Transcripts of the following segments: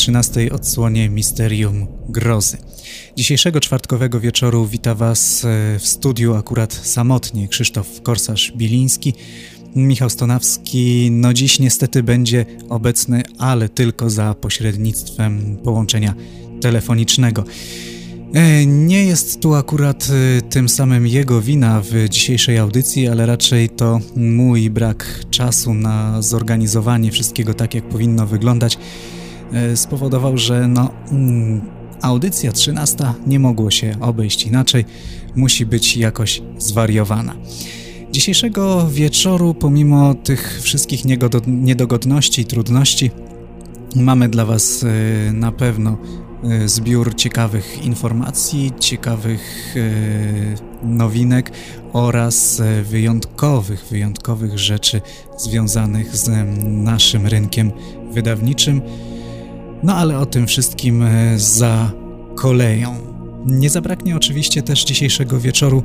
13 odsłonie Misterium Grozy. Dzisiejszego czwartkowego wieczoru wita Was e, w studiu akurat samotnie Krzysztof Korsarz-Biliński. Michał Stonawski, no dziś niestety będzie obecny, ale tylko za pośrednictwem połączenia telefonicznego. E, nie jest tu akurat e, tym samym jego wina w dzisiejszej audycji, ale raczej to mój brak czasu na zorganizowanie wszystkiego tak, jak powinno wyglądać, spowodował, że no, mm, audycja 13 nie mogło się obejść inaczej, musi być jakoś zwariowana. Dzisiejszego wieczoru, pomimo tych wszystkich niedogodności i trudności, mamy dla Was na pewno E, zbiór ciekawych informacji, ciekawych e, nowinek oraz e, wyjątkowych, wyjątkowych rzeczy związanych z naszym rynkiem wydawniczym. No ale o tym wszystkim za koleją. Nie zabraknie oczywiście też dzisiejszego wieczoru,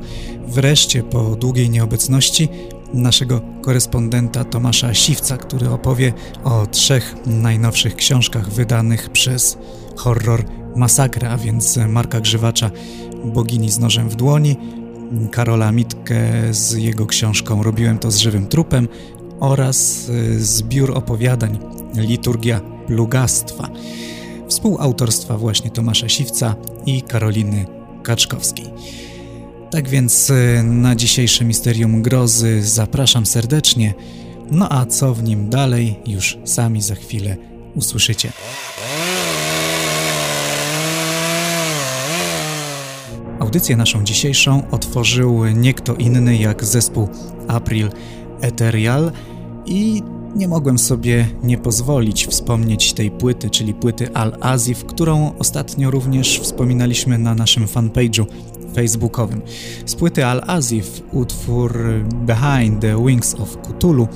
wreszcie po długiej nieobecności, naszego korespondenta Tomasza Siwca, który opowie o trzech najnowszych książkach wydanych przez horror Masakra, a więc Marka Grzywacza Bogini z nożem w dłoni, Karola Mitkę z jego książką Robiłem to z żywym trupem oraz y, zbiór opowiadań Liturgia Plugastwa współautorstwa właśnie Tomasza Siwca i Karoliny Kaczkowskiej. Tak więc y, na dzisiejsze Misterium Grozy zapraszam serdecznie, no a co w nim dalej już sami za chwilę usłyszycie. Audycję naszą dzisiejszą otworzył nie kto inny jak zespół April Ethereal i nie mogłem sobie nie pozwolić wspomnieć tej płyty, czyli płyty Al-Azif, którą ostatnio również wspominaliśmy na naszym fanpage'u facebookowym. Z płyty Al-Azif utwór Behind the Wings of Cthulhu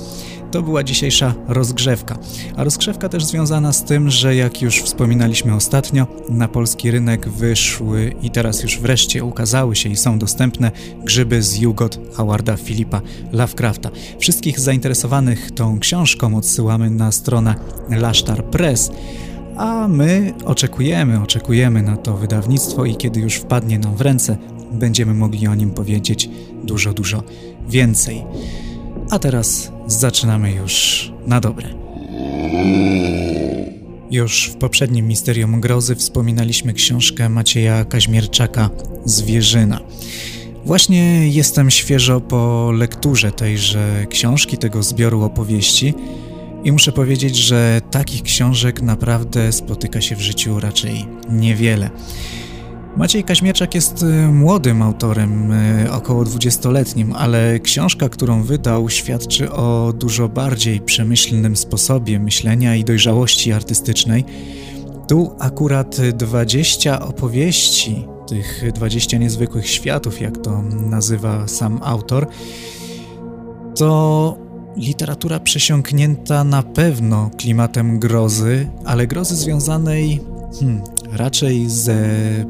to była dzisiejsza rozgrzewka. A rozgrzewka też związana z tym, że jak już wspominaliśmy ostatnio, na polski rynek wyszły i teraz już wreszcie ukazały się i są dostępne grzyby z Jugot Howarda Filipa Lovecrafta. Wszystkich zainteresowanych tą książką odsyłamy na stronę Lasztar Press a my oczekujemy, oczekujemy na to wydawnictwo i kiedy już wpadnie nam w ręce, będziemy mogli o nim powiedzieć dużo, dużo więcej. A teraz zaczynamy już na dobre. Już w poprzednim Misterium Grozy wspominaliśmy książkę Macieja Kaźmierczaka Zwierzyna. Właśnie jestem świeżo po lekturze tejże książki, tego zbioru opowieści i muszę powiedzieć, że takich książek naprawdę spotyka się w życiu raczej niewiele. Maciej Kaźmierczak jest y, młodym autorem, y, około dwudziestoletnim, ale książka, którą wydał, świadczy o dużo bardziej przemyślnym sposobie myślenia i dojrzałości artystycznej. Tu akurat 20 opowieści, tych 20 niezwykłych światów, jak to nazywa sam autor, to literatura przesiąknięta na pewno klimatem grozy, ale grozy związanej hmm, raczej ze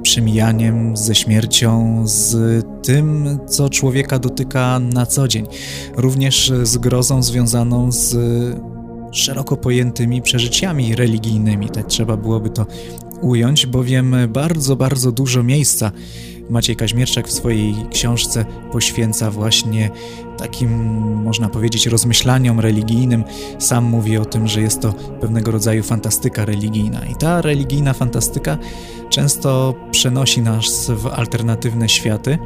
przemijaniem, ze śmiercią, z tym, co człowieka dotyka na co dzień. Również z grozą związaną z szeroko pojętymi przeżyciami religijnymi. Tak trzeba byłoby to ująć, bowiem bardzo, bardzo dużo miejsca Maciej Kaźmierczak w swojej książce poświęca właśnie takim, można powiedzieć, rozmyślaniom religijnym. Sam mówi o tym, że jest to pewnego rodzaju fantastyka religijna. I ta religijna fantastyka często przenosi nas w alternatywne światy,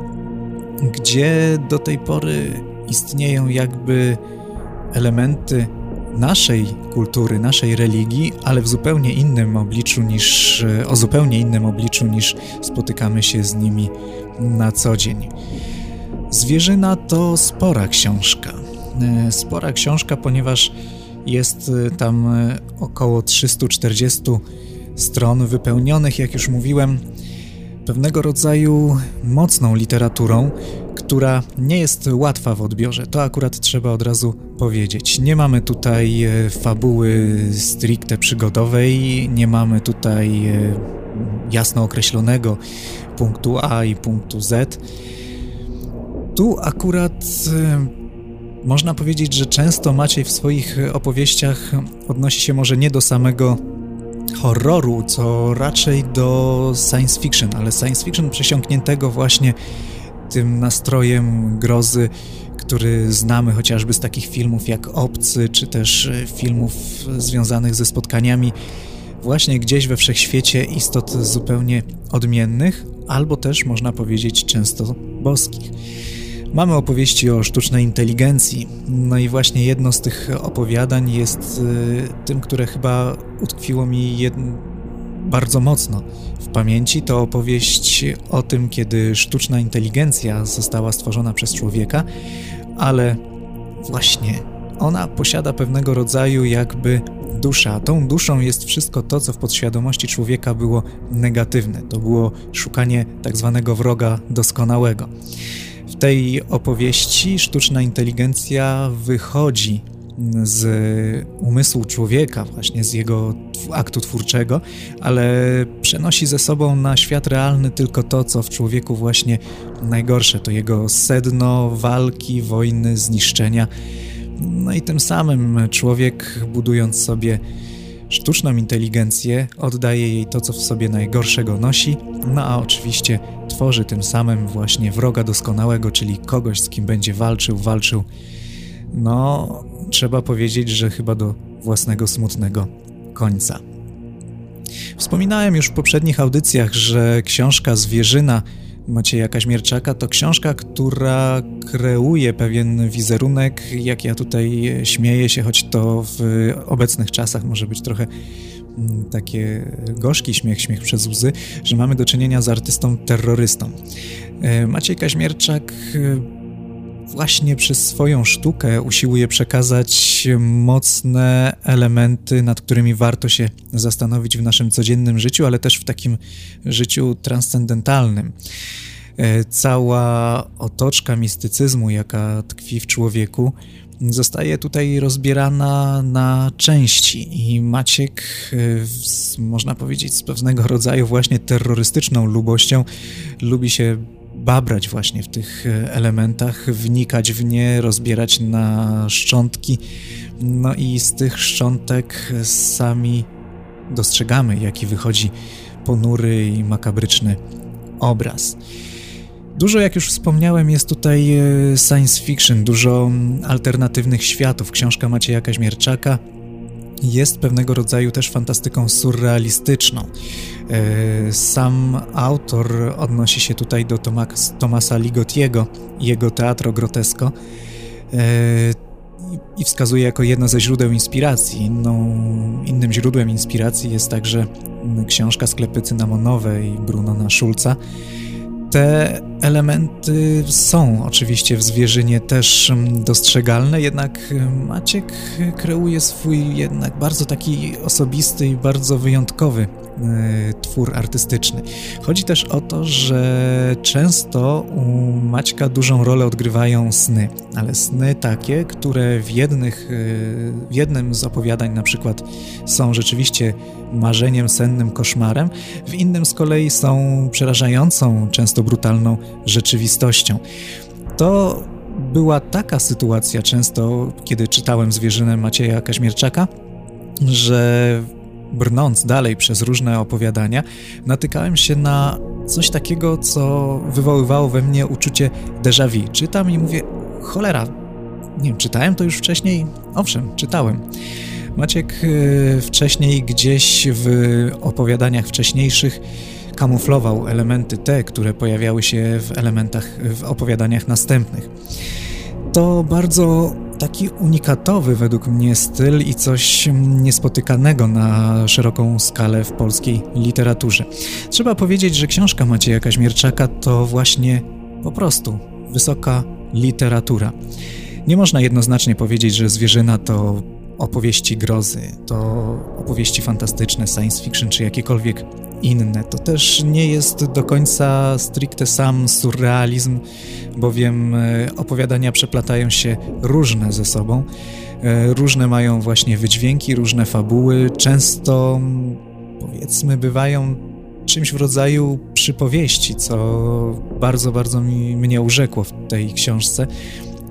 gdzie do tej pory istnieją jakby elementy naszej kultury, naszej religii, ale w zupełnie innym obliczu niż, e, o zupełnie innym obliczu niż spotykamy się z nimi na co dzień. Zwierzyna to spora książka. E, spora książka, ponieważ jest e, tam około 340 stron wypełnionych, jak już mówiłem, pewnego rodzaju mocną literaturą, która nie jest łatwa w odbiorze. To akurat trzeba od razu powiedzieć. Nie mamy tutaj e, fabuły stricte przygodowej, nie mamy tutaj e, jasno określonego punktu A i punktu Z. Tu akurat e, można powiedzieć, że często Maciej w swoich opowieściach odnosi się może nie do samego horroru, co raczej do science fiction, ale science fiction przesiąkniętego właśnie tym nastrojem grozy, który znamy chociażby z takich filmów jak Obcy, czy też e, filmów związanych ze spotkaniami właśnie gdzieś we wszechświecie istot zupełnie odmiennych, albo też można powiedzieć często boskich. Mamy opowieści o sztucznej inteligencji, no i właśnie jedno z tych opowiadań jest e, tym, które chyba utkwiło mi bardzo mocno w pamięci. To opowieść o tym, kiedy sztuczna inteligencja została stworzona przez człowieka, ale właśnie ona posiada pewnego rodzaju jakby dusza. Tą duszą jest wszystko to, co w podświadomości człowieka było negatywne. To było szukanie tak zwanego wroga doskonałego. W tej opowieści sztuczna inteligencja wychodzi z umysłu człowieka, właśnie z jego aktu twórczego, ale przenosi ze sobą na świat realny tylko to, co w człowieku właśnie najgorsze, to jego sedno walki, wojny, zniszczenia. No i tym samym człowiek, budując sobie sztuczną inteligencję, oddaje jej to, co w sobie najgorszego nosi, no a oczywiście tworzy tym samym właśnie wroga doskonałego, czyli kogoś, z kim będzie walczył, walczył. No, trzeba powiedzieć, że chyba do własnego smutnego końca. Wspominałem już w poprzednich audycjach, że książka Zwierzyna Macieja Kaźmierczaka to książka, która kreuje pewien wizerunek, jak ja tutaj śmieję się, choć to w obecnych czasach może być trochę mm, takie gorzki śmiech, śmiech przez łzy, że mamy do czynienia z artystą terrorystą. E, Maciej Kaźmierczak właśnie przez swoją sztukę usiłuje przekazać mocne elementy, nad którymi warto się zastanowić w naszym codziennym życiu, ale też w takim życiu transcendentalnym. E, cała otoczka mistycyzmu, jaka tkwi w człowieku, zostaje tutaj rozbierana na części i Maciek, e, można powiedzieć, z pewnego rodzaju właśnie terrorystyczną lubością lubi się babrać właśnie w tych e, elementach, wnikać w nie, rozbierać na szczątki. No i z tych szczątek sami dostrzegamy, jaki wychodzi ponury i makabryczny obraz. Dużo, jak już wspomniałem, jest tutaj e, science fiction, dużo alternatywnych światów. Książka Macieja Kaźmierczaka jest pewnego rodzaju też fantastyką surrealistyczną. E, sam autor odnosi się tutaj do Tomasa Ligotiego i jego Teatro Grotesco e, i wskazuje jako jedno ze źródeł inspiracji. Inną, innym źródłem inspiracji jest także książka Sklepy cynamonowe i Brunona Schulza, te elementy są oczywiście w zwierzynie też mm, dostrzegalne, jednak mm, Maciek kreuje swój jednak bardzo taki osobisty i bardzo wyjątkowy twór artystyczny. Chodzi też o to, że często u Maćka dużą rolę odgrywają sny, ale sny takie, które w, jednych, e, w jednym z opowiadań na przykład są rzeczywiście marzeniem, sennym koszmarem, w innym z kolei są przerażającą, często brutalną rzeczywistością. To była taka sytuacja często, kiedy czytałem Zwierzynę Macieja Kaźmierczaka, że brnąc dalej przez różne opowiadania, natykałem się na coś takiego, co wywoływało we mnie uczucie déjà vu. Czytam i mówię, cholera, nie wiem, czytałem to już wcześniej? Owszem, czytałem. Maciek e, wcześniej gdzieś w opowiadaniach wcześniejszych kamuflował elementy te, które pojawiały się w elementach, w opowiadaniach następnych. To bardzo taki unikatowy według mnie styl i coś niespotykanego na szeroką skalę w polskiej literaturze. Trzeba powiedzieć, że książka Macieja Kaźmierczaka to właśnie po prostu wysoka literatura. Nie można jednoznacznie powiedzieć, że Zwierzyna to opowieści grozy, to opowieści fantastyczne, science fiction czy jakiekolwiek inne. To też nie jest do końca stricte sam surrealizm, bowiem e, opowiadania przeplatają się różne ze sobą. E, różne mają właśnie wydźwięki, różne fabuły, często powiedzmy bywają czymś w rodzaju przypowieści, co bardzo, bardzo mi, mnie urzekło w tej książce.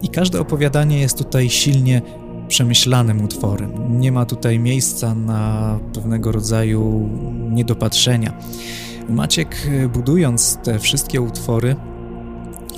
I każde opowiadanie jest tutaj silnie przemyślanym utworem. Nie ma tutaj miejsca na pewnego rodzaju niedopatrzenia. Maciek, budując te wszystkie utwory,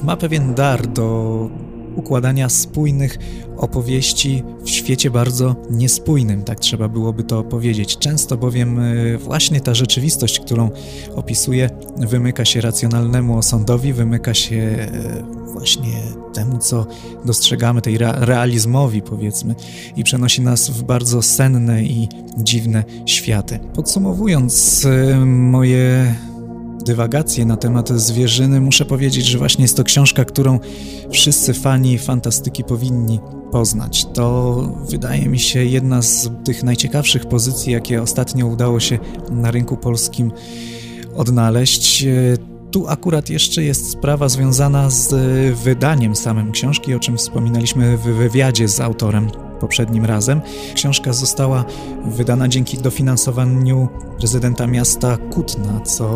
ma pewien dar do układania spójnych opowieści w świecie bardzo niespójnym, tak trzeba byłoby to powiedzieć. Często bowiem e, właśnie ta rzeczywistość, którą opisuje, wymyka się racjonalnemu osądowi, wymyka się e, właśnie temu, co dostrzegamy, tej realizmowi powiedzmy i przenosi nas w bardzo senne i dziwne światy. Podsumowując e, moje dywagacje na temat zwierzyny, muszę powiedzieć, że właśnie jest to książka, którą wszyscy fani fantastyki powinni poznać. To wydaje mi się jedna z tych najciekawszych pozycji, jakie ostatnio udało się na rynku polskim odnaleźć. Tu akurat jeszcze jest sprawa związana z wydaniem samym książki, o czym wspominaliśmy w wywiadzie z autorem poprzednim razem. Książka została wydana dzięki dofinansowaniu prezydenta miasta Kutna, co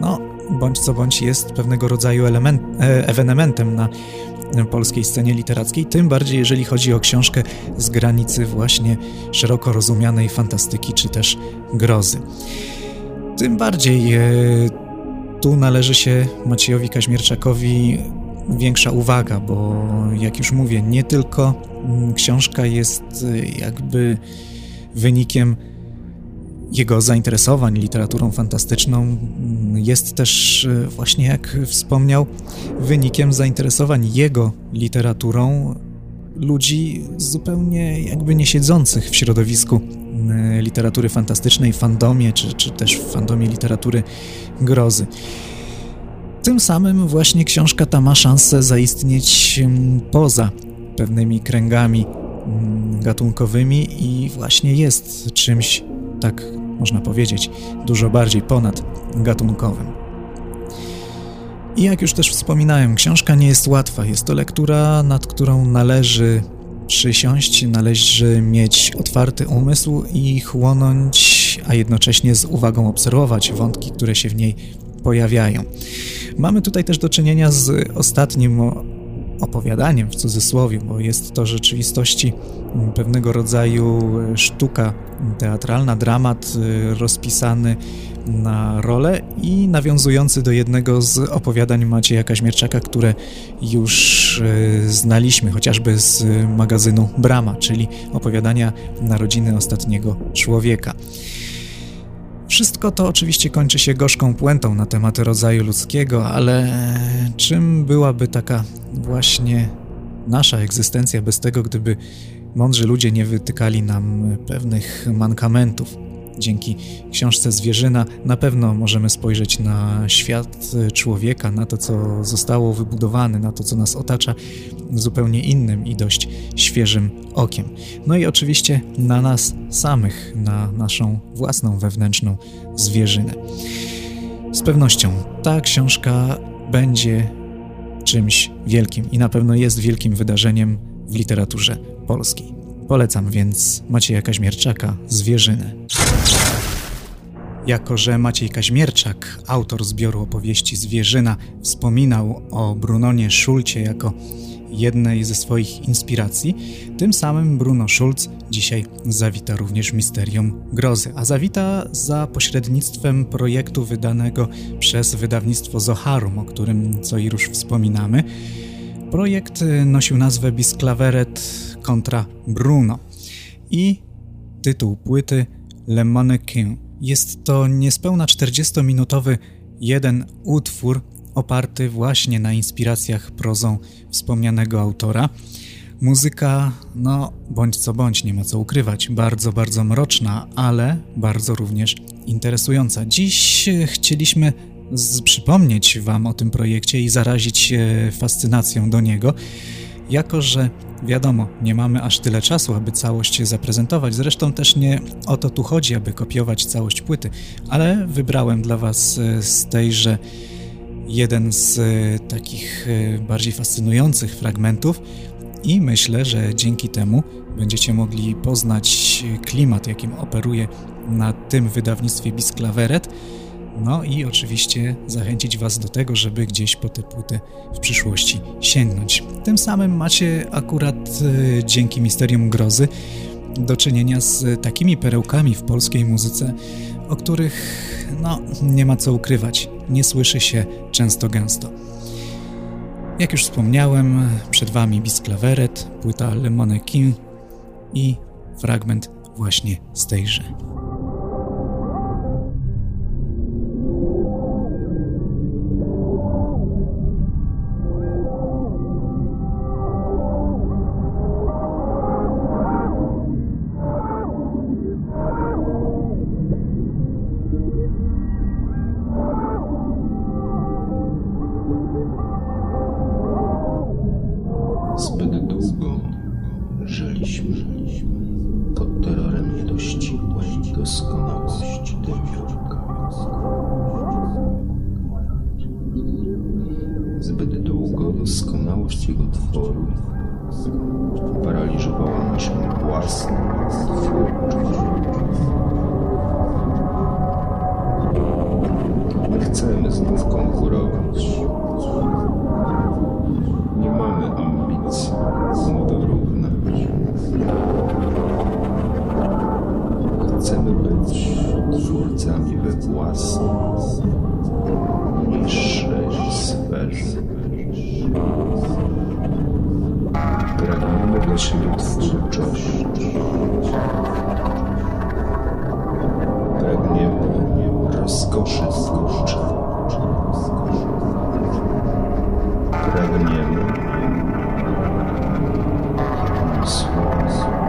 no, bądź co bądź jest pewnego rodzaju element, e, ewenementem na polskiej scenie literackiej, tym bardziej jeżeli chodzi o książkę z granicy właśnie szeroko rozumianej fantastyki czy też grozy. Tym bardziej e, tu należy się Maciejowi Kaźmierczakowi większa uwaga, bo jak już mówię, nie tylko mm, książka jest y, jakby wynikiem jego zainteresowań literaturą fantastyczną, mm, jest też y, właśnie, jak wspomniał, wynikiem zainteresowań jego literaturą ludzi zupełnie jakby nie siedzących w środowisku y, literatury fantastycznej, fandomie, czy, czy też w fandomie literatury grozy. Tym samym właśnie książka ta ma szansę zaistnieć mm, poza pewnymi kręgami mm, gatunkowymi i właśnie jest czymś, tak można powiedzieć, dużo bardziej ponad gatunkowym. I jak już też wspominałem, książka nie jest łatwa. Jest to lektura, nad którą należy przysiąść, należy mieć otwarty umysł i chłonąć, a jednocześnie z uwagą obserwować wątki, które się w niej pojawiają. Mamy tutaj też do czynienia z ostatnim opowiadaniem w cudzysłowie, bo jest to rzeczywistości pewnego rodzaju sztuka teatralna, dramat y, rozpisany na rolę i nawiązujący do jednego z opowiadań Macieja Kaźmierczaka, które już y, znaliśmy, chociażby z magazynu Brama, czyli opowiadania Narodziny Ostatniego Człowieka. Wszystko to oczywiście kończy się gorzką puentą na temat rodzaju ludzkiego, ale czym byłaby taka właśnie nasza egzystencja bez tego, gdyby mądrzy ludzie nie wytykali nam pewnych mankamentów? Dzięki książce Zwierzyna na pewno możemy spojrzeć na świat człowieka, na to, co zostało wybudowane, na to, co nas otacza zupełnie innym i dość świeżym okiem. No i oczywiście na nas samych, na naszą własną wewnętrzną zwierzynę. Z pewnością ta książka będzie czymś wielkim i na pewno jest wielkim wydarzeniem w literaturze polskiej. Polecam więc Macieja Kaźmierczaka Zwierzynę. Jako, że Maciej Kaźmierczak, autor zbioru opowieści Zwierzyna, wspominał o Brunonie Szulcie jako jednej ze swoich inspiracji, tym samym Bruno Schulz dzisiaj zawita również Misterium Grozy, a zawita za pośrednictwem projektu wydanego przez wydawnictwo Zoharum, o którym co i już wspominamy. Projekt nosił nazwę Bisclaveret kontra Bruno i tytuł płyty Le Mannequin. Jest to niespełna 40-minutowy jeden utwór oparty właśnie na inspiracjach prozą wspomnianego autora. Muzyka, no bądź co bądź, nie ma co ukrywać, bardzo, bardzo mroczna, ale bardzo również interesująca. Dziś chcieliśmy przypomnieć Wam o tym projekcie i zarazić fascynacją do niego, jako że wiadomo, nie mamy aż tyle czasu, aby całość zaprezentować. Zresztą też nie o to tu chodzi, aby kopiować całość płyty, ale wybrałem dla Was e, z tejże jeden z e, takich e, bardziej fascynujących fragmentów i myślę, że dzięki temu będziecie mogli poznać klimat, jakim operuje na tym wydawnictwie Bisclaveret, No i oczywiście zachęcić Was do tego, żeby gdzieś po tę płytę w przyszłości sięgnąć. Tym samym macie akurat y, dzięki Misterium Grozy do czynienia z takimi perełkami w polskiej muzyce, o których no, nie ma co ukrywać, nie słyszy się często gęsto. Jak już wspomniałem, przed Wami Bisclaveret, płyta Le Monequin i fragment właśnie z tejże. Czy rozumiecie głęboki sens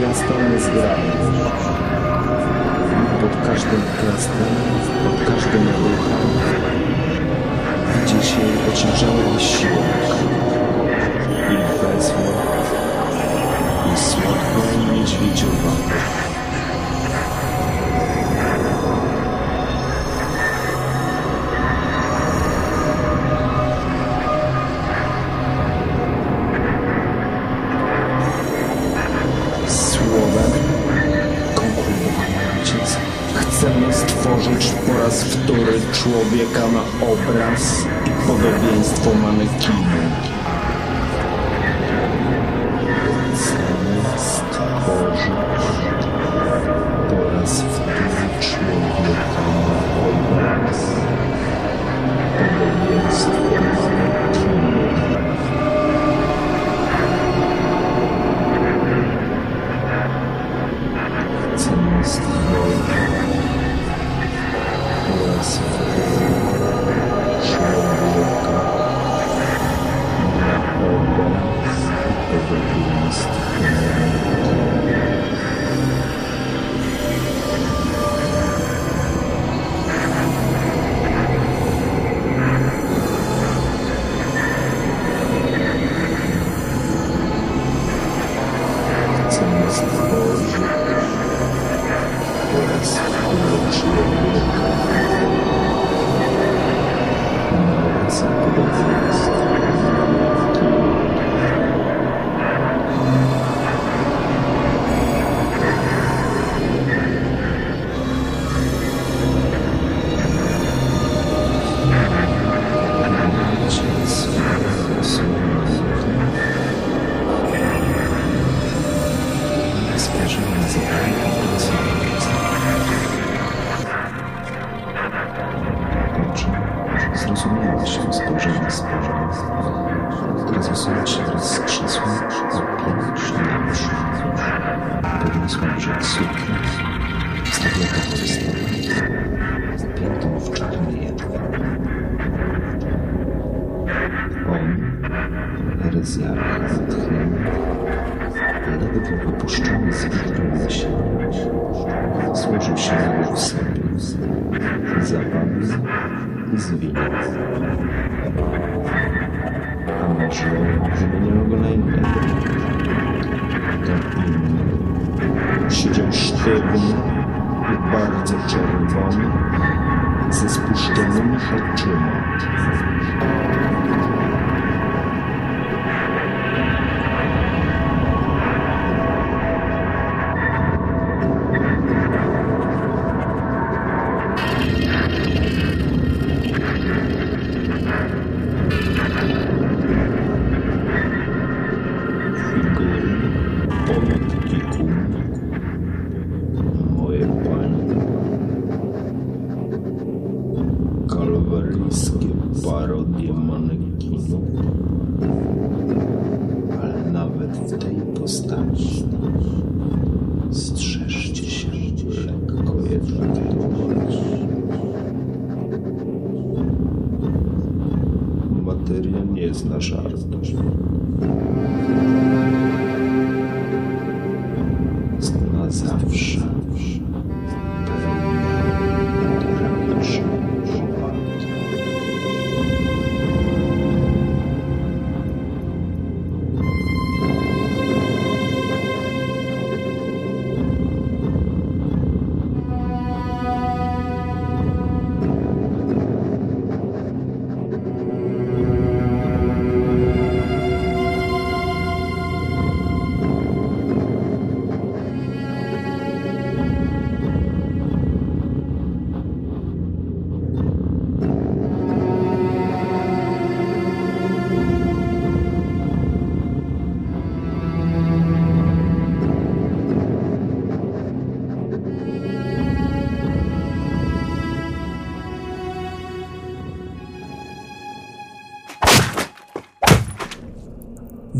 miastem zgrałem. Pod każdym gestem, pod każdym ruchem widzi się jej ociężały wysiłek i wezmę i słodką niedźwiedziową. człowieka na obraz i podobieństwo manekinu.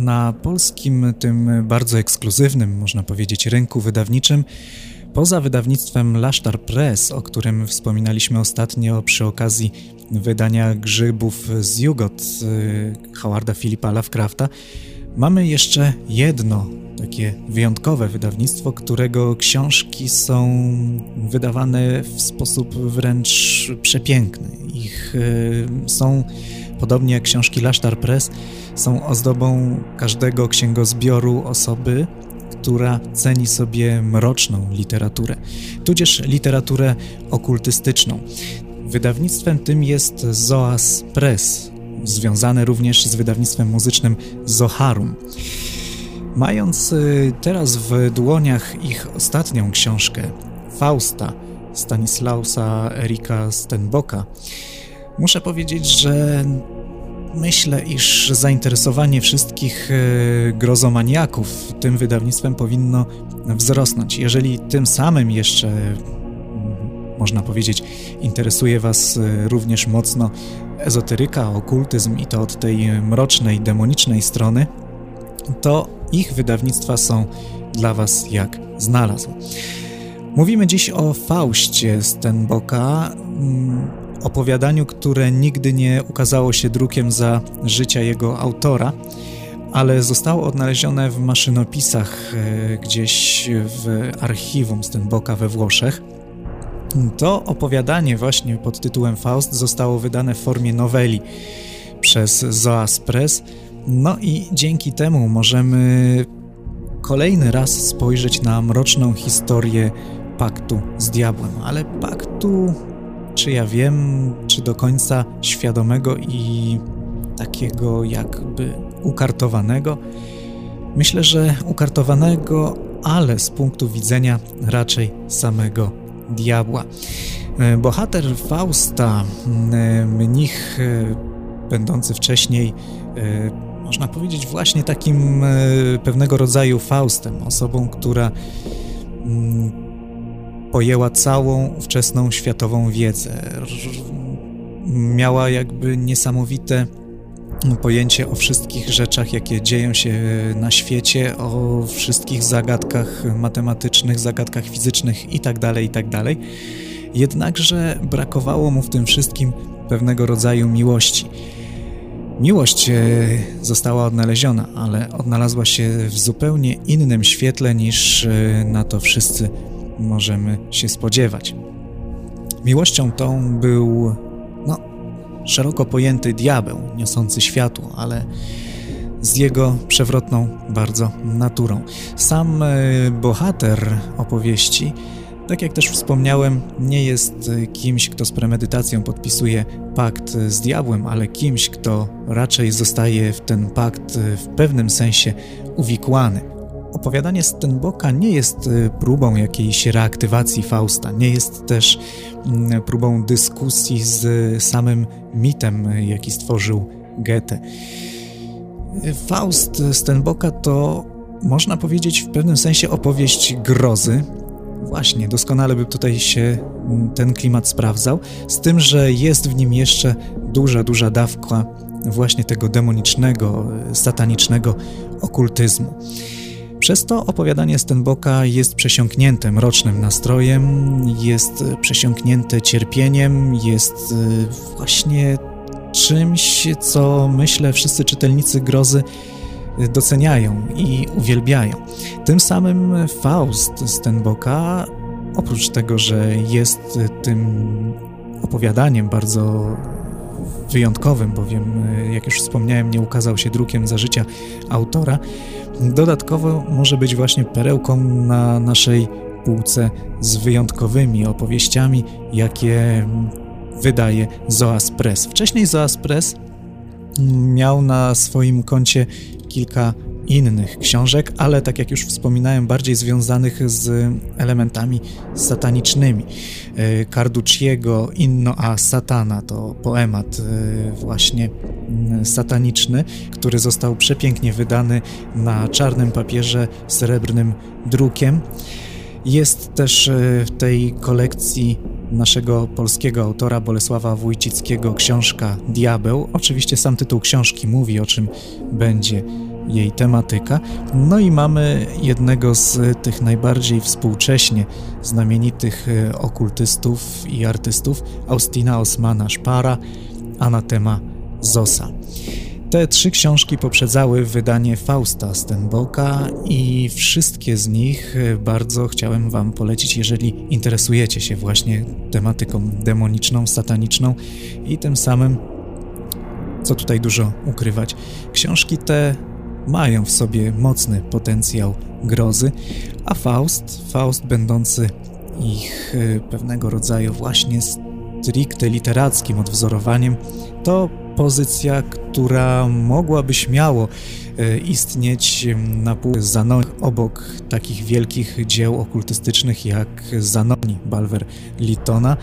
Na polskim, tym bardzo ekskluzywnym, można powiedzieć, rynku wydawniczym, poza wydawnictwem Lasztar Press, o którym wspominaliśmy ostatnio przy okazji wydania Grzybów z Jugot y, Howarda Philipa Lovecrafta, mamy jeszcze jedno takie wyjątkowe wydawnictwo, którego książki są wydawane w sposób wręcz przepiękny. Ich y, są, podobnie jak książki Lasztar Press, są ozdobą każdego księgozbioru osoby, która ceni sobie mroczną literaturę, tudzież literaturę okultystyczną. Wydawnictwem tym jest Zoas Press, związane również z wydawnictwem muzycznym Zoharum. Mając y, teraz w dłoniach ich ostatnią książkę, Fausta Stanislausa Erika Stenboka, muszę powiedzieć, że myślę, iż zainteresowanie wszystkich y, grozomaniaków tym wydawnictwem powinno wzrosnąć. Jeżeli tym samym jeszcze można powiedzieć, interesuje Was y, również mocno ezoteryka, okultyzm i to od tej mrocznej, demonicznej strony, to ich wydawnictwa są dla Was jak znalazł. Mówimy dziś o Faustie Stenboka, opowiadaniu, które nigdy nie ukazało się drukiem za życia jego autora, ale zostało odnalezione w maszynopisach e, gdzieś w archiwum Stenboka we Włoszech. To opowiadanie właśnie pod tytułem Faust zostało wydane w formie noweli przez Zoas Press, no i dzięki temu możemy kolejny raz spojrzeć na mroczną historię paktu z diabłem, ale paktu, czy ja wiem, czy do końca świadomego i takiego jakby ukartowanego. Myślę, że ukartowanego, ale z punktu widzenia raczej samego diabła. Bohater Fausta, mnich e, będący wcześniej e, można powiedzieć, właśnie takim e, pewnego rodzaju Faustem, osobą, która pojęła całą ówczesną światową wiedzę. Miała jakby niesamowite pojęcie o wszystkich rzeczach, jakie dzieją się na świecie, o wszystkich zagadkach matematycznych, zagadkach fizycznych itd., tak itd. Tak Jednakże brakowało mu w tym wszystkim pewnego rodzaju miłości. Miłość e, została odnaleziona, ale odnalazła się w zupełnie innym świetle niż e, na to wszyscy możemy się spodziewać. Miłością tą był, no, szeroko pojęty diabeł, niosący światło, ale z jego przewrotną bardzo naturą. Sam e, bohater opowieści tak jak też wspomniałem, nie jest e, kimś, kto z premedytacją podpisuje pakt e, z diabłem, ale kimś, kto raczej zostaje w ten pakt w pewnym sensie uwikłany. Opowiadanie Stenboka nie jest próbą jakiejś reaktywacji Fausta, nie jest też mm, próbą dyskusji z samym mitem, jaki stworzył Goethe. Faust Stenboka to można powiedzieć w pewnym sensie opowieść grozy, Właśnie, doskonale by tutaj się mm, ten klimat sprawdzał, z tym, że jest w nim jeszcze duża, duża dawka właśnie tego demonicznego, satanicznego okultyzmu. Przez to opowiadanie Stenboka jest przesiąknięte mrocznym nastrojem, jest przesiąknięte cierpieniem, jest y, właśnie czymś, co myślę wszyscy czytelnicy grozy doceniają i uwielbiają. Tym samym Faust Stenboka, oprócz tego, że jest tym opowiadaniem bardzo wyjątkowym, bowiem, jak już wspomniałem, nie ukazał się drukiem za życia autora, dodatkowo może być właśnie perełką na naszej półce z wyjątkowymi opowieściami, jakie wydaje Zoas Press. Wcześniej Zoas Press miał na swoim koncie kilka innych książek, ale tak jak już wspominałem, bardziej związanych z elementami satanicznymi. E, Carducciego Inno a Satana to poemat e, właśnie mm, sataniczny, który został przepięknie wydany na czarnym papierze srebrnym drukiem. Jest też e, w tej kolekcji naszego polskiego autora Bolesława Wójcickiego książka Diabeł. Oczywiście sam tytuł książki mówi o czym będzie jej tematyka. No i mamy jednego z tych najbardziej współcześnie znamienitych e, okultystów i artystów, Austina Osmana Szpara, Anatema Zosa. Te trzy książki poprzedzały wydanie Fausta Stenboka i wszystkie z nich e, bardzo chciałem Wam polecić, jeżeli interesujecie się właśnie tematyką demoniczną, sataniczną i tym samym, co tutaj dużo ukrywać, książki te mają w sobie mocny potencjał grozy, a Faust, Faust będący ich e, pewnego rodzaju właśnie stricte literackim odwzorowaniem, to pozycja, która mogłaby śmiało e, istnieć na pół Zanoni obok takich wielkich dzieł okultystycznych jak Zanoni Balwer Litona,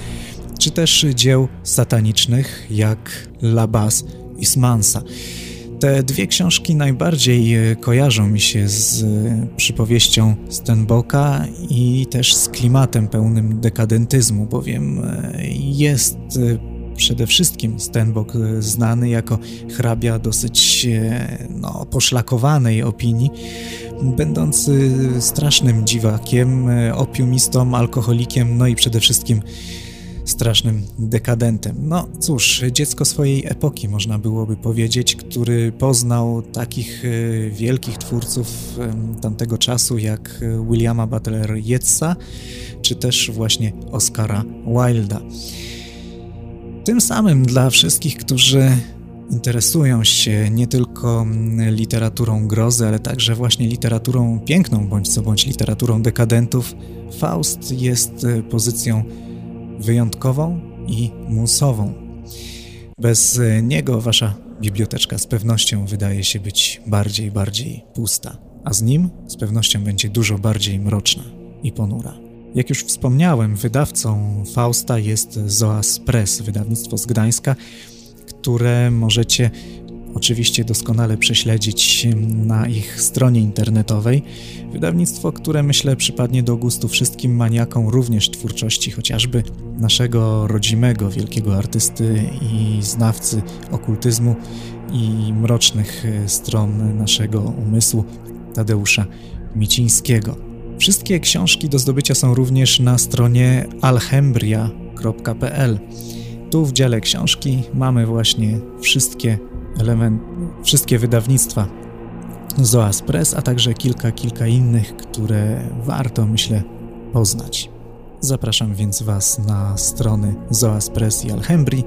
czy też dzieł satanicznych jak Labas Ismansa. Te dwie książki najbardziej e, kojarzą mi się z e, przypowieścią Stenboka i też z klimatem pełnym dekadentyzmu, bowiem jest przede wszystkim Stenbock znany jako hrabia dosyć e, no, poszlakowanej opinii, będący strasznym dziwakiem, e, opiumistą, alkoholikiem, no i przede wszystkim strasznym dekadentem. No cóż, dziecko swojej epoki, można byłoby powiedzieć, który poznał takich e, wielkich twórców tamtego czasu jak Williama Butler Yeatsa, czy też właśnie Oscara Wilda. Tym samym dla wszystkich, którzy interesują się nie tylko literaturą grozy, ale także właśnie literaturą piękną, bądź co bądź literaturą dekadentów, Faust jest e, pozycją wyjątkową i musową. Bez e, niego wasza biblioteczka z pewnością wydaje się być bardziej, bardziej pusta, a z nim z pewnością będzie dużo bardziej mroczna i ponura. Jak już wspomniałem, wydawcą Fausta jest Zoas Press, wydawnictwo z Gdańska, które możecie oczywiście doskonale prześledzić na ich stronie internetowej. Wydawnictwo, które myślę przypadnie do gustu wszystkim maniakom również twórczości chociażby naszego rodzimego wielkiego artysty i znawcy okultyzmu i mrocznych stron naszego umysłu Tadeusza Micińskiego. Wszystkie książki do zdobycia są również na stronie alhembria.pl. Tu w dziale książki mamy właśnie wszystkie elementy, wszystkie wydawnictwa Zoas Press, a także kilka, kilka innych, które warto, myślę, poznać. Zapraszam więc Was na strony Zoas Press i Alhembri.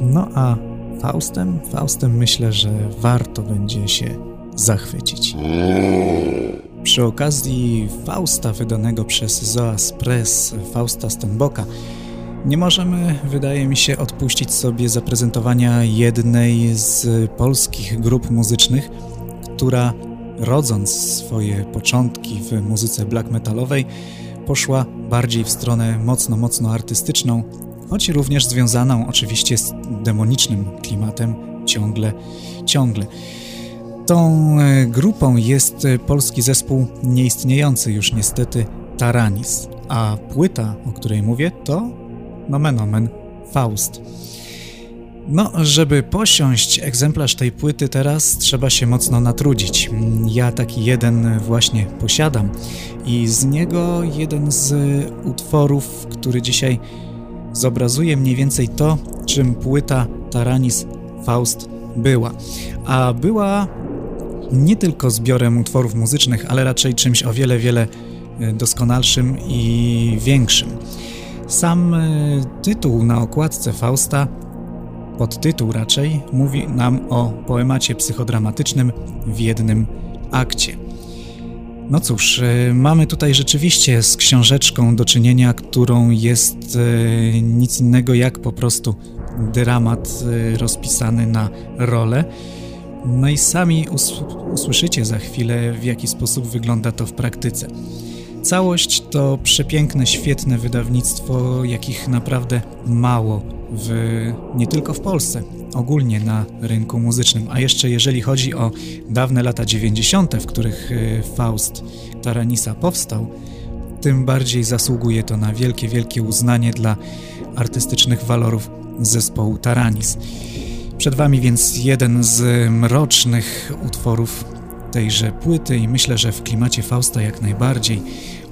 No a Faustem, Faustem myślę, że warto będzie się zachwycić. Przy okazji Fausta wydanego przez Zoas Press, Fausta Stenboka, nie możemy, wydaje mi się, odpuścić sobie zaprezentowania jednej z polskich grup muzycznych, która rodząc swoje początki w muzyce black metalowej, poszła bardziej w stronę mocno, mocno artystyczną, choć również związaną oczywiście z demonicznym klimatem ciągle, ciągle. Tą e, grupą jest polski zespół nieistniejący już niestety Taranis, a płyta, o której mówię, to nomen omen Faust. No, żeby posiąść egzemplarz tej płyty teraz, trzeba się mocno natrudzić. Ja taki jeden właśnie posiadam i z niego jeden z utworów, który dzisiaj zobrazuje mniej więcej to, czym płyta Taranis Faust była. A była nie tylko zbiorem utworów muzycznych, ale raczej czymś o wiele, wiele e, doskonalszym i większym. Sam e, tytuł na okładce Fausta, podtytuł raczej, mówi nam o poemacie psychodramatycznym w jednym akcie. No cóż, e, mamy tutaj rzeczywiście z książeczką do czynienia, którą jest nic innego jak po prostu dramat rozpisany na role no i sami us usłyszycie za chwilę, w jaki sposób wygląda to w praktyce. Całość to przepiękne, świetne wydawnictwo, jakich naprawdę mało w, nie tylko w Polsce, ogólnie na rynku muzycznym. A jeszcze jeżeli chodzi o dawne lata 90., w których e, Faust Taranisa powstał, tym bardziej zasługuje to na wielkie, wielkie uznanie dla artystycznych walorów zespołu Taranis. Przed Wami więc jeden z mrocznych utworów tejże płyty i myślę, że w klimacie Fausta jak najbardziej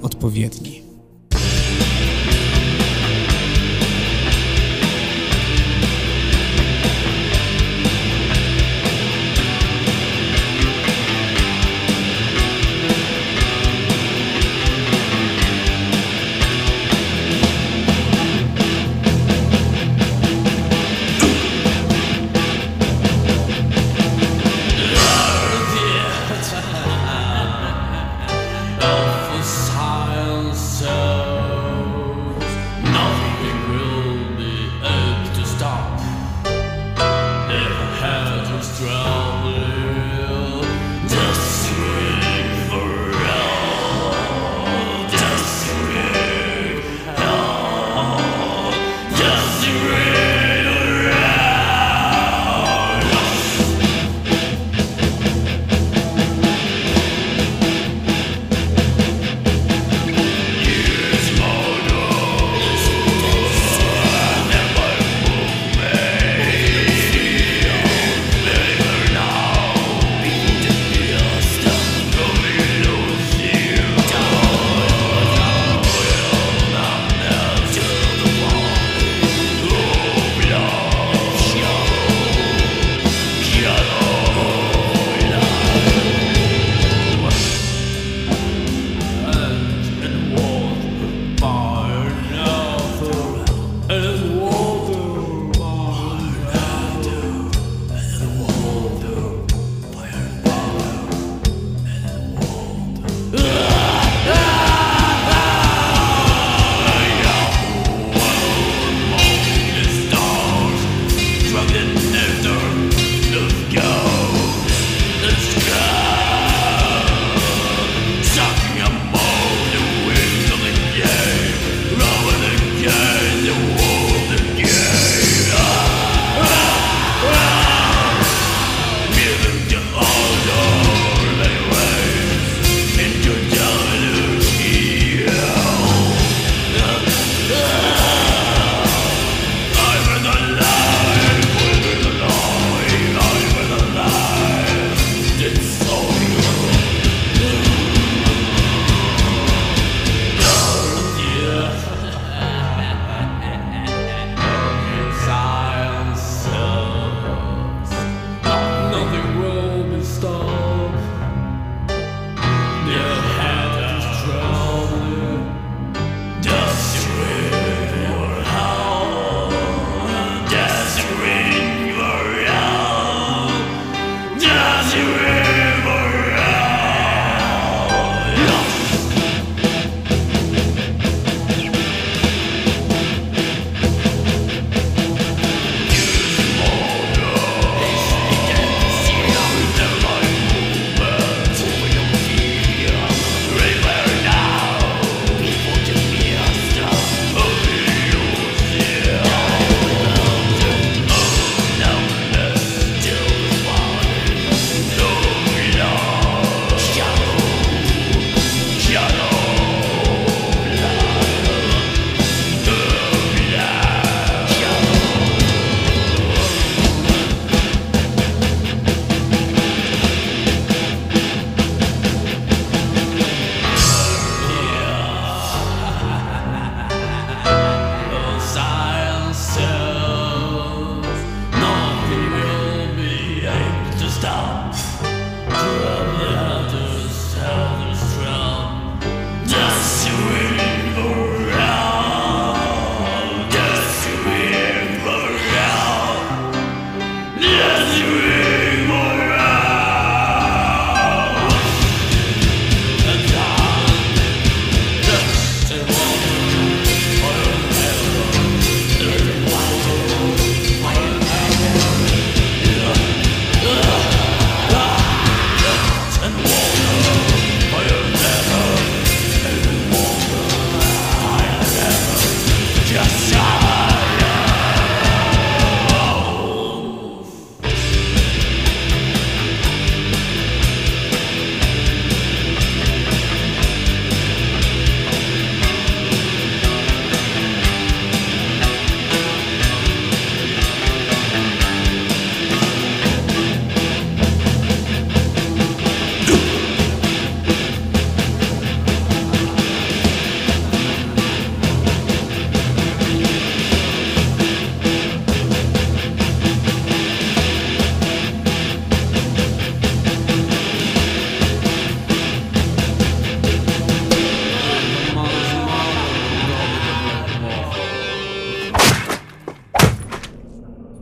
odpowiedni.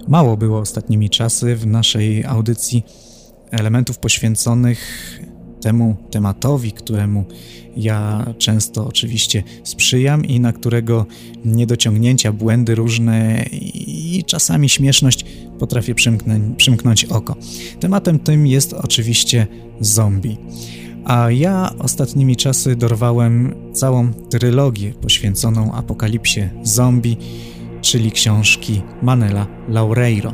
Mało było ostatnimi czasy w naszej audycji elementów poświęconych temu tematowi, któremu ja często oczywiście sprzyjam i na którego niedociągnięcia, błędy różne i czasami śmieszność potrafię przymknąć, przymknąć oko. Tematem tym jest oczywiście zombie. A ja ostatnimi czasy dorwałem całą trylogię poświęconą apokalipsie zombie, czyli książki Manela Laureiro.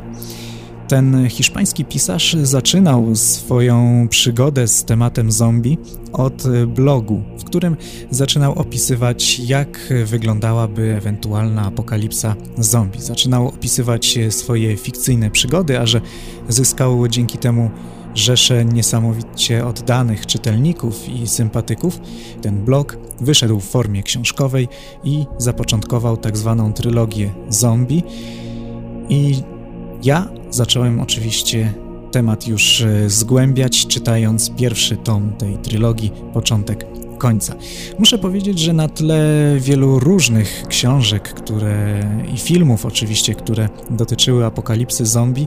Ten hiszpański pisarz zaczynał swoją przygodę z tematem zombie od blogu, w którym zaczynał opisywać, jak wyglądałaby ewentualna apokalipsa zombie. Zaczynał opisywać swoje fikcyjne przygody, a że zyskał dzięki temu rzesze niesamowicie oddanych czytelników i sympatyków, ten blog wyszedł w formie książkowej i zapoczątkował tak zwaną trylogię zombie. I ja zacząłem oczywiście temat już e, zgłębiać, czytając pierwszy tom tej trylogii, początek końca. Muszę powiedzieć, że na tle wielu różnych książek, które i filmów oczywiście, które dotyczyły apokalipsy zombie,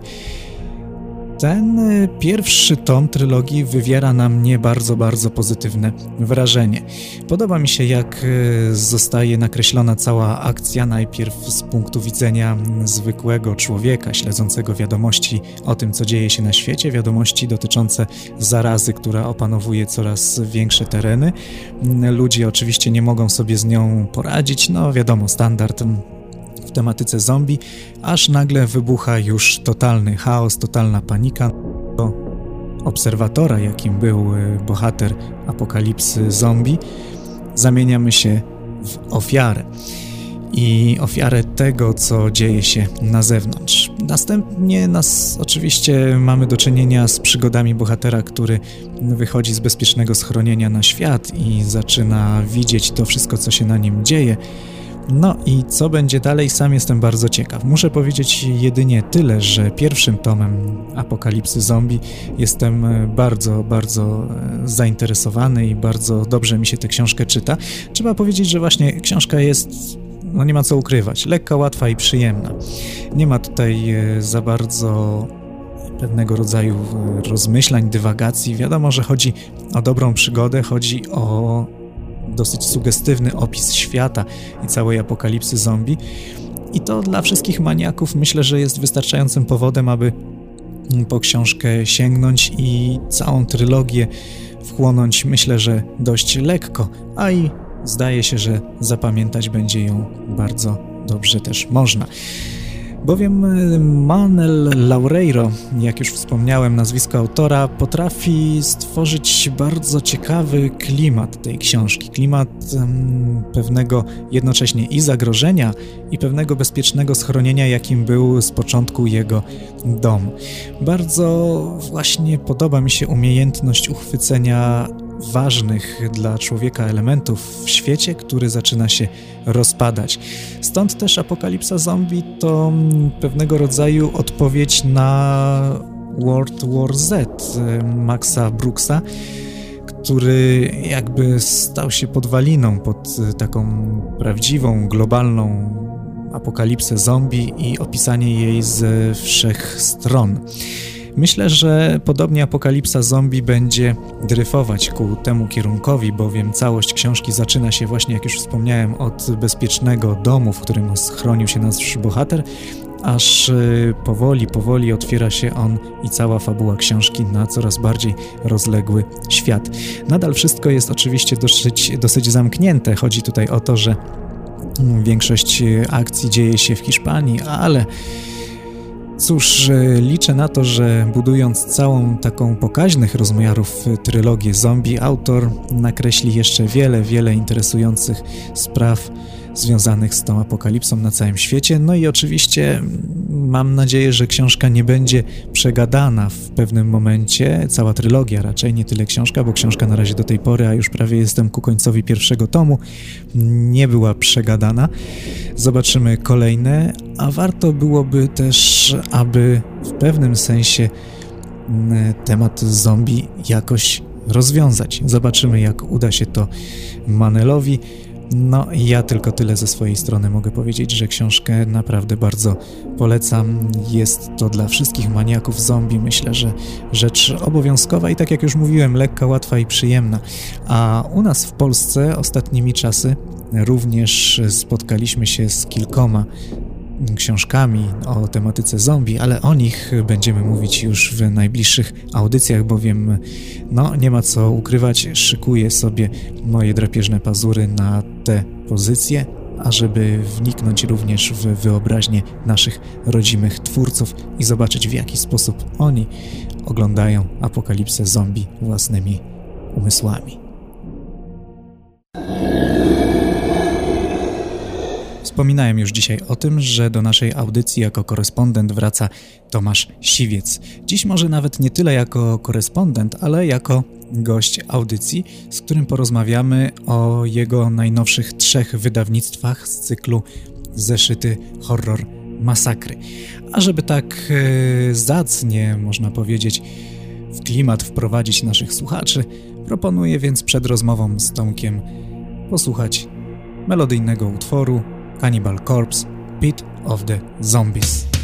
ten y, pierwszy tom trylogii wywiera na mnie bardzo, bardzo pozytywne wrażenie. Podoba mi się, jak y, zostaje nakreślona cała akcja, najpierw z punktu widzenia zwykłego człowieka, śledzącego wiadomości o tym, co dzieje się na świecie, wiadomości dotyczące zarazy, która opanowuje coraz większe tereny. Ludzie oczywiście nie mogą sobie z nią poradzić, no wiadomo, standard tematyce zombie, aż nagle wybucha już totalny chaos, totalna panika. Do obserwatora, jakim był e, bohater apokalipsy zombie, zamieniamy się w ofiarę i ofiarę tego, co dzieje się na zewnątrz. Następnie nas oczywiście mamy do czynienia z przygodami bohatera, który wychodzi z bezpiecznego schronienia na świat i zaczyna widzieć to wszystko, co się na nim dzieje. No i co będzie dalej, sam jestem bardzo ciekaw. Muszę powiedzieć jedynie tyle, że pierwszym tomem Apokalipsy Zombie jestem e, bardzo, bardzo e, zainteresowany i bardzo dobrze mi się tę książkę czyta. Trzeba powiedzieć, że właśnie książka jest no nie ma co ukrywać, lekka, łatwa i przyjemna. Nie ma tutaj e, za bardzo pewnego rodzaju rozmyślań, dywagacji. Wiadomo, że chodzi o dobrą przygodę, chodzi o dosyć sugestywny opis świata i całej apokalipsy zombie. I to dla wszystkich maniaków myślę, że jest wystarczającym powodem, aby po książkę sięgnąć i całą trylogię wchłonąć, myślę, że dość lekko, a i zdaje się, że zapamiętać będzie ją bardzo dobrze też można bowiem y, Manel Laureiro, jak już wspomniałem, nazwisko autora, potrafi stworzyć bardzo ciekawy klimat tej książki. Klimat um, pewnego jednocześnie i zagrożenia, i pewnego bezpiecznego schronienia, jakim był z początku jego dom. Bardzo właśnie podoba mi się umiejętność uchwycenia ważnych dla człowieka elementów w świecie, który zaczyna się rozpadać. Stąd też apokalipsa zombie to mm, pewnego rodzaju odpowiedź na World War Z y, Maxa Brooksa, który jakby stał się podwaliną pod y, taką prawdziwą, globalną apokalipsę zombie i opisanie jej z wszech stron. Myślę, że podobnie apokalipsa zombie będzie dryfować ku temu kierunkowi, bowiem całość książki zaczyna się właśnie, jak już wspomniałem, od bezpiecznego domu, w którym schronił się nasz bohater, aż y, powoli, powoli otwiera się on i cała fabuła książki na coraz bardziej rozległy świat. Nadal wszystko jest oczywiście dosyć, dosyć zamknięte. Chodzi tutaj o to, że większość akcji dzieje się w Hiszpanii, ale Cóż, liczę na to, że budując całą taką pokaźnych rozmiarów trylogię zombie, autor nakreśli jeszcze wiele, wiele interesujących spraw związanych z tą apokalipsą na całym świecie. No i oczywiście mam nadzieję, że książka nie będzie przegadana w pewnym momencie, cała trylogia raczej, nie tyle książka, bo książka na razie do tej pory, a już prawie jestem ku końcowi pierwszego tomu, nie była przegadana. Zobaczymy kolejne, a warto byłoby też, aby w pewnym sensie mm, temat zombie jakoś rozwiązać. Zobaczymy, jak uda się to Manelowi. No ja tylko tyle ze swojej strony mogę powiedzieć, że książkę naprawdę bardzo polecam. Jest to dla wszystkich maniaków zombie, myślę, że rzecz obowiązkowa i tak jak już mówiłem, lekka, łatwa i przyjemna. A u nas w Polsce ostatnimi czasy również spotkaliśmy się z kilkoma książkami o tematyce zombie, ale o nich będziemy mówić już w najbliższych audycjach, bowiem no nie ma co ukrywać, szykuję sobie moje drapieżne pazury na te pozycje, ażeby wniknąć również w wyobraźnię naszych rodzimych twórców i zobaczyć w jaki sposób oni oglądają apokalipsę zombie własnymi umysłami. Wspominałem już dzisiaj o tym, że do naszej audycji jako korespondent wraca Tomasz Siwiec. Dziś może nawet nie tyle jako korespondent, ale jako gość audycji, z którym porozmawiamy o jego najnowszych trzech wydawnictwach z cyklu Zeszyty Horror Masakry. A żeby tak e, zacnie, można powiedzieć, w klimat wprowadzić naszych słuchaczy, proponuję więc przed rozmową z Tomkiem posłuchać melodyjnego utworu Cannibal Corpse, Pit of the Zombies.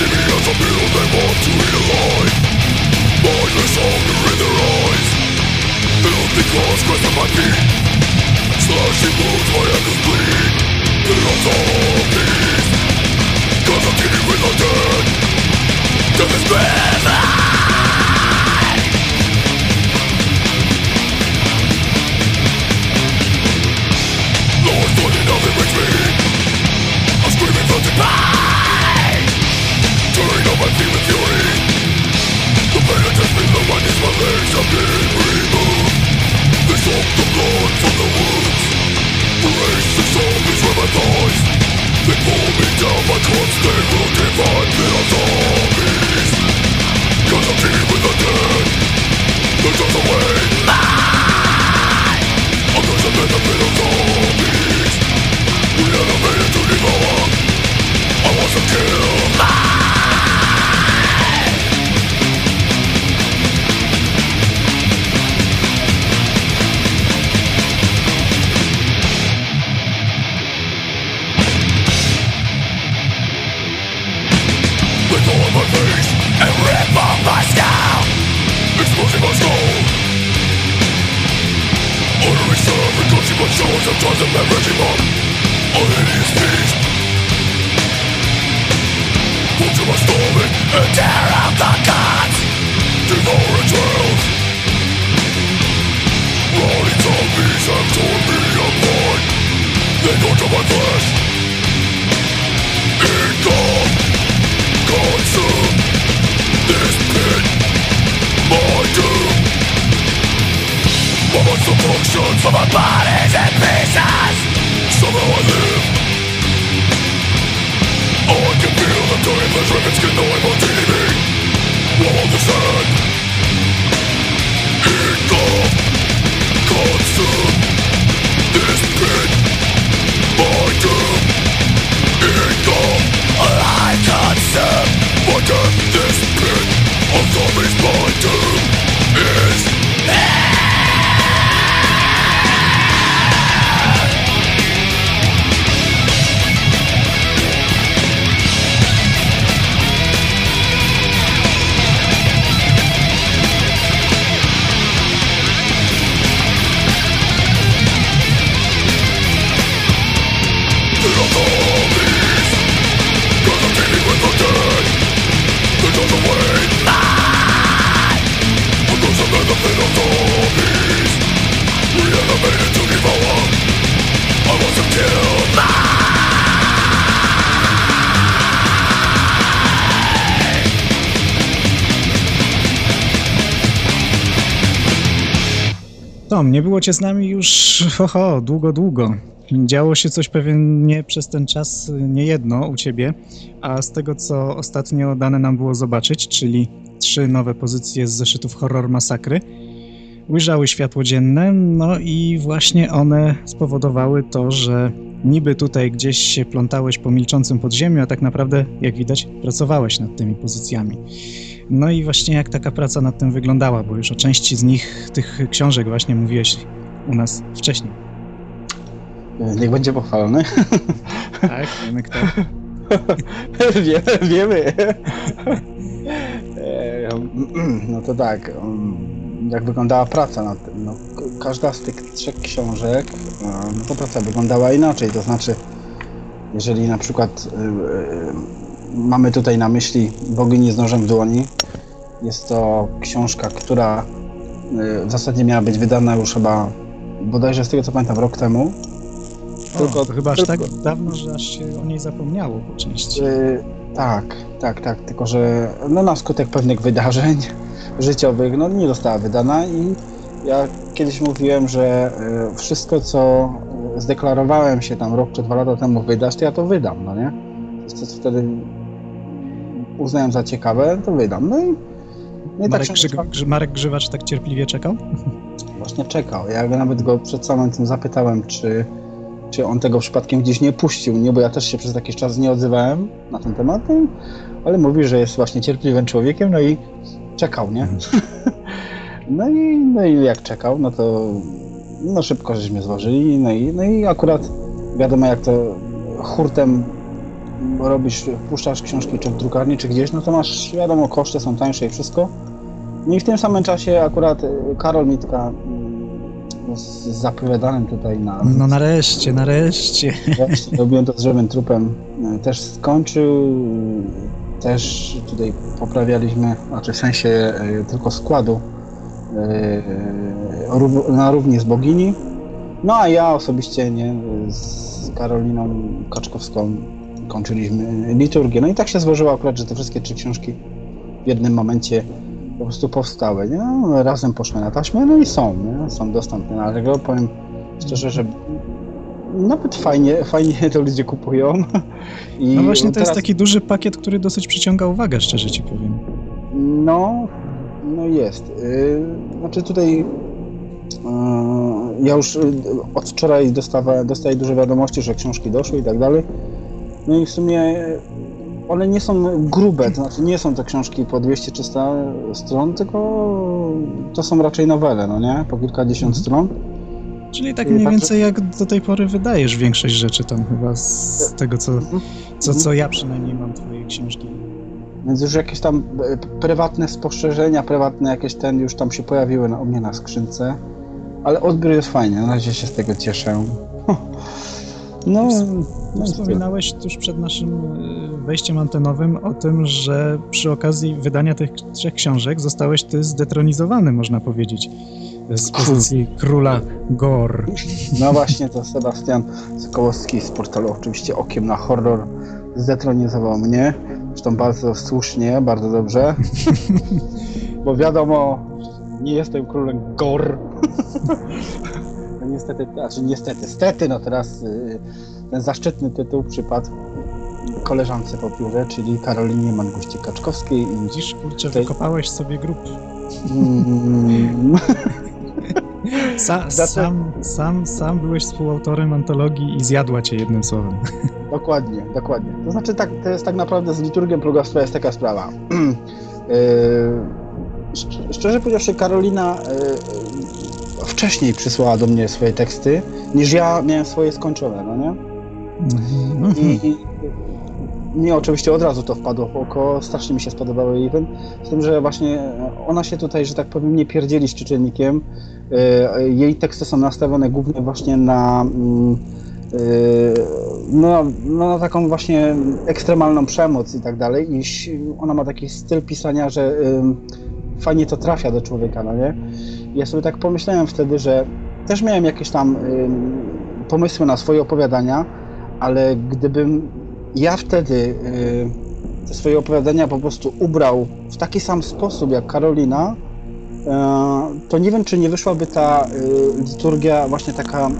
see me as a they want to eat alive Mindless hunger in their eyes Filthy claws grasp at my feet Slashing wounds my bleed They Cause I'm dealing with the dead Death is better base have been removed They the blood from the wounds The race is They pull me down by They will divide me I'm with the dead They just I'm a bit of zombies We elevate to the było cię z nami już ho, ho, długo, długo. Działo się coś pewnie przez ten czas nie jedno u ciebie, a z tego co ostatnio dane nam było zobaczyć, czyli trzy nowe pozycje z zeszytów Horror Masakry, ujrzały światło dzienne, no i właśnie one spowodowały to, że niby tutaj gdzieś się plątałeś po milczącym podziemiu, a tak naprawdę, jak widać, pracowałeś nad tymi pozycjami. No i właśnie jak taka praca nad tym wyglądała, bo już o części z nich, tych książek właśnie mówiłeś u nas wcześniej. Niech będzie pochwalony. Tak, wiemy kto. wiemy, wiemy. E, No to tak, um, jak wyglądała praca nad tym? No, każda z tych trzech książek, e, no to praca wyglądała inaczej, to znaczy, jeżeli na przykład e, e, mamy tutaj na myśli Bogini z nożem w dłoni, jest to książka, która e, w zasadzie miała być wydana już chyba bodajże z tego co pamiętam rok temu. Tylko, to chyba aż tylko- tak dawno, że aż się o niej zapomniało po części. Y, tak, tak, tak, tylko że no, na skutek pewnych wydarzeń życiowych no, nie została wydana i ja kiedyś mówiłem, że y, wszystko co y, zdeklarowałem się tam rok czy dwa lata temu wydać, to ja to wydam, no nie? To, co wtedy uznałem za ciekawe, to wydam. No i, no i tak Marek, się Grzy, Grzy, Marek Grzywacz tak cierpliwie czekał? właśnie czekał. Ja nawet go przed samym tym zapytałem, czy, czy on tego przypadkiem gdzieś nie puścił, nie? Bo ja też się przez jakiś czas nie odzywałem na ten temat, no, ale mówi, że jest właśnie cierpliwym człowiekiem, no i czekał, nie? No i, no i jak czekał, no to no szybko żeśmy złożyli, no i, no i akurat wiadomo jak to hurtem robisz, puszczasz książki czy w drukarni, czy gdzieś, no to masz, wiadomo, koszty są tańsze i wszystko. No i w tym samym czasie akurat y, Karol Mitka mm, z z zapowiadanym tutaj na No nareszcie, nareszcie. Właśnie robiłem to z żywym trupem. e, Też skończył. e, Też tutaj poprawialiśmy, znaczy w sensie tylko składu na równi z bogini. No a ja osobiście nie z Karoliną Kaczkowską kończyliśmy liturgię. No i tak się złożyło akurat, że te wszystkie trzy książki w jednym momencie po prostu powstały. Nie? No, razem poszły na taśmę, no i są, nie? są dostępne na Allegro. Powiem szczerze, że nawet fajnie, fajnie to ludzie kupują. I No właśnie to teraz, jest taki duży pakiet, który dosyć przyciąga uwagę, szczerze ci powiem. No, no jest. Yy, Znaczy tutaj yy, ja już od wczoraj dostawa, dostaję duże wiadomości, że książki doszły i tak dalej. No i w sumie one nie są grube, to znaczy nie są to książki po 200-300 stron, tylko to są raczej nowele, no nie? Po kilkadziesiąt Mhm. stron. Czyli tak mniej więcej jak do tej pory wydajesz większość rzeczy tam chyba z tego, co, co, co ja przynajmniej mam twoje książki. Więc już jakieś tam e, prywatne spostrzeżenia, prywatne jakieś ten już tam się pojawiły na, u mnie na skrzynce. Ale odbiór jest fajny, na razie się z tego cieszę. No, no Wspominałeś tuż przed naszym y, wejściem antenowym o tym, że przy okazji wydania tych trzech książek zostałeś ty zdetronizowany, można powiedzieć, z pozycji króla Gor. no właśnie to Sebastian Sokołowski z portalu oczywiście Okiem na Horror zdetronizował mnie. Zresztą bardzo słusznie, bardzo dobrze. Bo wiadomo, nie jestem królem Gor. Niestety, znaczy niestety, stety, no teraz y, ten zaszczytny tytuł przypadł koleżance po piórze, czyli Karolinie Manguści-Kaczkowskiej i Widzisz, kurczę, Tutaj- wykopałeś sobie grób. mm, Sa, sam, sam, sam byłeś współautorem antologii i zjadła cię jednym słowem. Dokładnie, dokładnie. To znaczy, tak, to jest tak naprawdę z liturgią plugastwa jest taka sprawa. Szcz- Szczerze powiedziawszy, Karolina yy, wcześniej przysłała do mnie swoje teksty, niż ja miałem swoje skończone, no nie? Mhm. I, i mnie oczywiście od razu to wpadło w oko, strasznie mi się spodobały jej ten, z tym, że właśnie ona się tutaj, że tak powiem, nie pierdzieli z czytelnikiem. E, Jej teksty są nastawione głównie właśnie na mm, e, no, no, na taką właśnie ekstremalną przemoc i tak dalej. I ona ma taki styl pisania, że ym, fajnie to trafia do człowieka, no nie? Ja sobie tak pomyślałem wtedy, że też miałem jakieś tam ym, pomysły na swoje opowiadania, ale gdybym ja wtedy y, te swoje opowiadania po prostu ubrał w taki sam sposób jak Karolina, e, to nie wiem, czy nie wyszłaby ta y, liturgia właśnie taka y,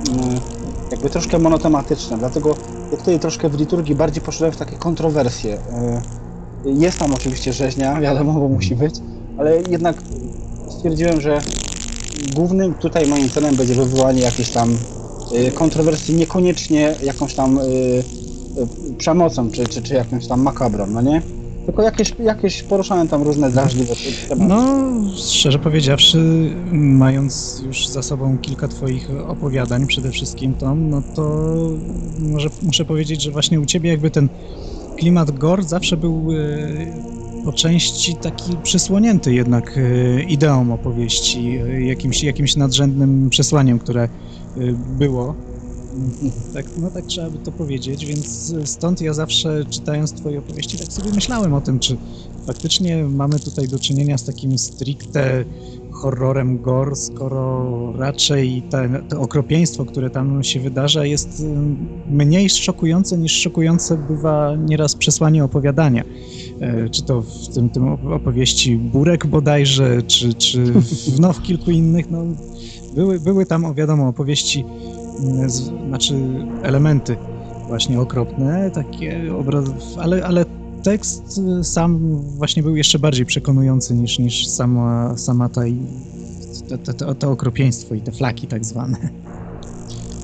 jakby troszkę monotematyczna, dlatego ja tutaj troszkę w liturgii bardziej poszedłem w takie kontrowersje. Y, jest tam oczywiście rzeźnia, wiadomo, bo musi być, ale jednak stwierdziłem, że głównym tutaj moim celem będzie wywołanie jakiejś tam y, kontrowersji, niekoniecznie jakąś tam y, y, przemocą, czy, czy, czy jakąś tam makabrą, no nie? Tylko jakieś, jakieś poruszałem tam różne drażliwe tematy. No, szczerze powiedziawszy, mając już za sobą kilka Twoich opowiadań, przede wszystkim Tom, no to może muszę powiedzieć, że właśnie u Ciebie jakby ten klimat gore zawsze był po części taki przysłonięty jednak e, ideą opowieści, e, jakimś, jakimś nadrzędnym przesłaniem, które e, było. Tak, no tak trzeba by to powiedzieć, więc stąd ja zawsze czytając twoje opowieści tak sobie myślałem o tym, czy faktycznie mamy tutaj do czynienia z takim stricte horrorem gore, skoro raczej te, to okropieństwo, które tam się wydarza jest mniej szokujące niż szokujące bywa nieraz przesłanie opowiadania. E, Czy to w tym, tym opowieści Burek bodajże, czy, czy w, no, w kilku innych, no, były, były tam, wiadomo, opowieści mm, z, znaczy elementy właśnie okropne, takie obraz, ale, ale tekst y, sam właśnie był jeszcze bardziej przekonujący niż, niż sama, sama ta, te, te, to okropieństwo i te flaki tak zwane.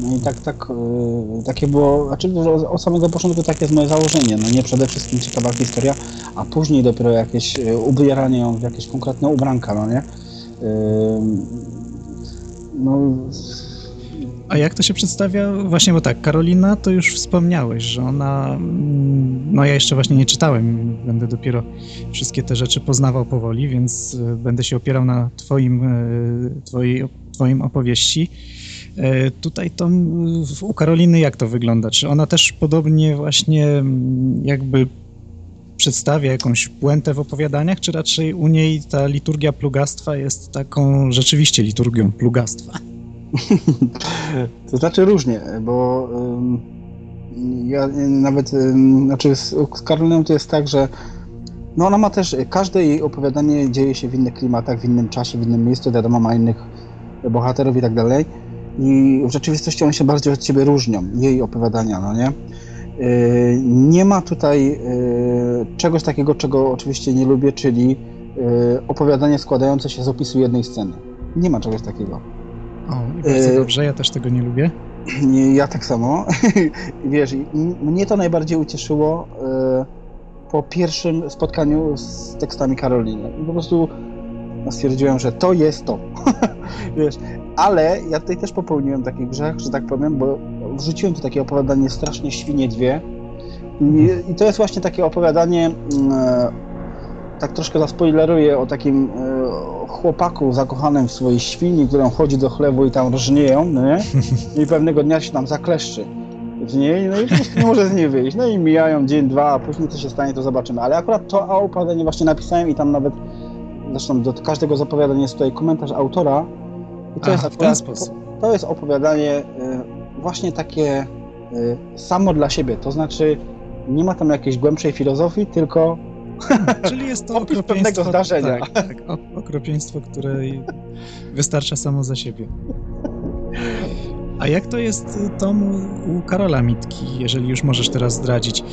No i tak, tak, y, takie było, znaczy od samego początku takie jest moje założenie, no nie przede wszystkim ciekawa historia, a później dopiero jakieś y, ubieranie ją w jakieś konkretne ubranka, no nie? Y, No, A jak to się przedstawia? Właśnie, bo tak, Karolina to już wspomniałeś, że ona, mm, no ja jeszcze właśnie nie czytałem, będę dopiero wszystkie te rzeczy poznawał powoli, więc będę się opierał na twoim, twojej, twoim opowieści. Y, Tutaj to u Karoliny jak to wygląda? Czy ona też podobnie właśnie jakby przedstawia jakąś puentę w opowiadaniach, czy raczej u niej ta liturgia plugastwa jest taką rzeczywiście liturgią plugastwa? To znaczy różnie, bo ja nawet, znaczy z, z Karoliną to jest tak, że no ona ma też, każde jej opowiadanie dzieje się w innych klimatach, w innym czasie, w innym miejscu, wiadomo, ma innych bohaterów i tak dalej. I w rzeczywistości one się bardziej od siebie różnią, jej opowiadania, no nie? Yy, Nie ma tutaj yy, czegoś takiego, czego oczywiście nie lubię, czyli yy, opowiadanie składające się z opisu jednej sceny. Nie ma czegoś takiego. O, bardzo Y- dobrze, ja też tego nie lubię. Ja tak samo. Wiesz, mnie to najbardziej ucieszyło po pierwszym spotkaniu z tekstami Karoliny. Po prostu no, stwierdziłem, że to jest to. Wiesz, ale ja tutaj też popełniłem taki grzech, że tak powiem, bo wrzuciłem tu takie opowiadanie Strasznie Świnie dwie. I, i to jest właśnie takie opowiadanie, mm, e, tak troszkę zaspoileruję, o takim e, chłopaku zakochanym w swojej świni, którą chodzi do chlewu i tam rżnieją, no nie? I pewnego dnia się tam zakleszczy w niej, no i po prostu nie może z niej wyjść. No i mijają dzień, dwa, a później co się stanie, to zobaczymy. Ale akurat to opowiadanie właśnie napisałem i tam nawet, zresztą do każdego zapowiadania jest tutaj komentarz autora. I to A, jest akurat, sposób. to jest opowiadanie y, właśnie takie y, samo dla siebie, to znaczy nie ma tam jakiejś głębszej filozofii, tylko Czyli jest to okropieństwo. pewnego zdarzenia. Tak, tak, okropieństwo, które wystarcza samo za siebie. A jak to jest, y, Tom, u Karola Mitki, jeżeli już możesz teraz zdradzić?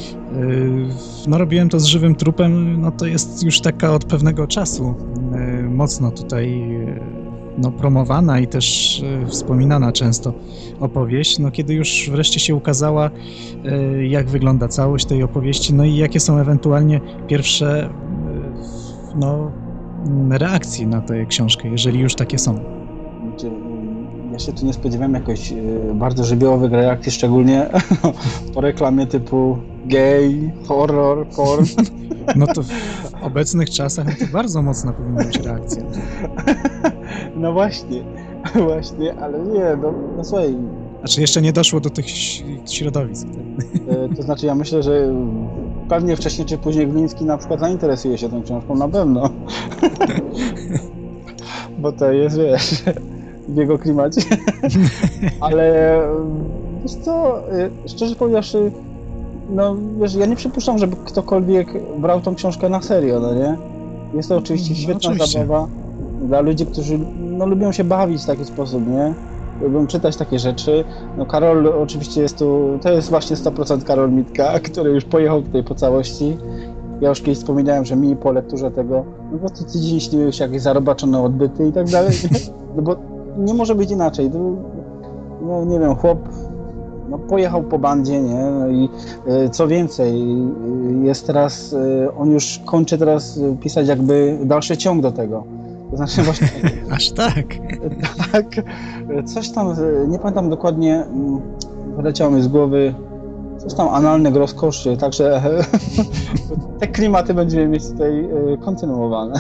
No robiłem to z żywym trupem, no to jest już taka od pewnego czasu mocno tutaj no, promowana i też yy, wspominana często opowieść. No kiedy już wreszcie się ukazała, yy, jak wygląda całość tej opowieści, no i jakie są ewentualnie pierwsze yy, no, reakcje na tę książkę, jeżeli już takie są. Znaczy, Ja się tu nie spodziewałem jakoś bardzo żywiołowych reakcji, szczególnie po reklamie typu gay, horror, porn. No to w obecnych czasach to bardzo mocna powinna być reakcja. No właśnie, właśnie, ale nie, no, no słuchaj, Znaczy jeszcze nie doszło do tych środowisk. tak? y, to znaczy ja myślę, że pewnie wcześniej czy później Gliński na przykład zainteresuje się tą książką, na pewno. Bo to jest, wiesz, w jego klimacie. Ale wiesz co, y, szczerze powiedziawszy, no wiesz, ja nie przypuszczam, żeby ktokolwiek brał tą książkę na serio, no nie? Jest to oczywiście No, świetna oczywiście. zabawa. dla ludzi, którzy no, lubią się bawić w taki sposób, nie? Lubią czytać takie rzeczy. No Karol oczywiście jest tu, to jest właśnie 100% Karol Mitka, który już pojechał tutaj po całości. Ja już kiedyś wspominałem, że mi po lekturze tego, no po prostu tydzień śniły się jakieś zarobaczone odbyty i tak dalej. No bo nie może być inaczej. No nie wiem, chłop no, pojechał po bandzie, nie? No i y, co więcej, y, jest teraz, y, on już kończy teraz pisać jakby dalszy ciąg do tego. To znaczy właśnie Aż tak. tak, coś tam, nie pamiętam dokładnie, mm, wyleciało mi z głowy, coś tam analnych rozkoszy, także te klimaty będziemy mieć tutaj kontynuowane.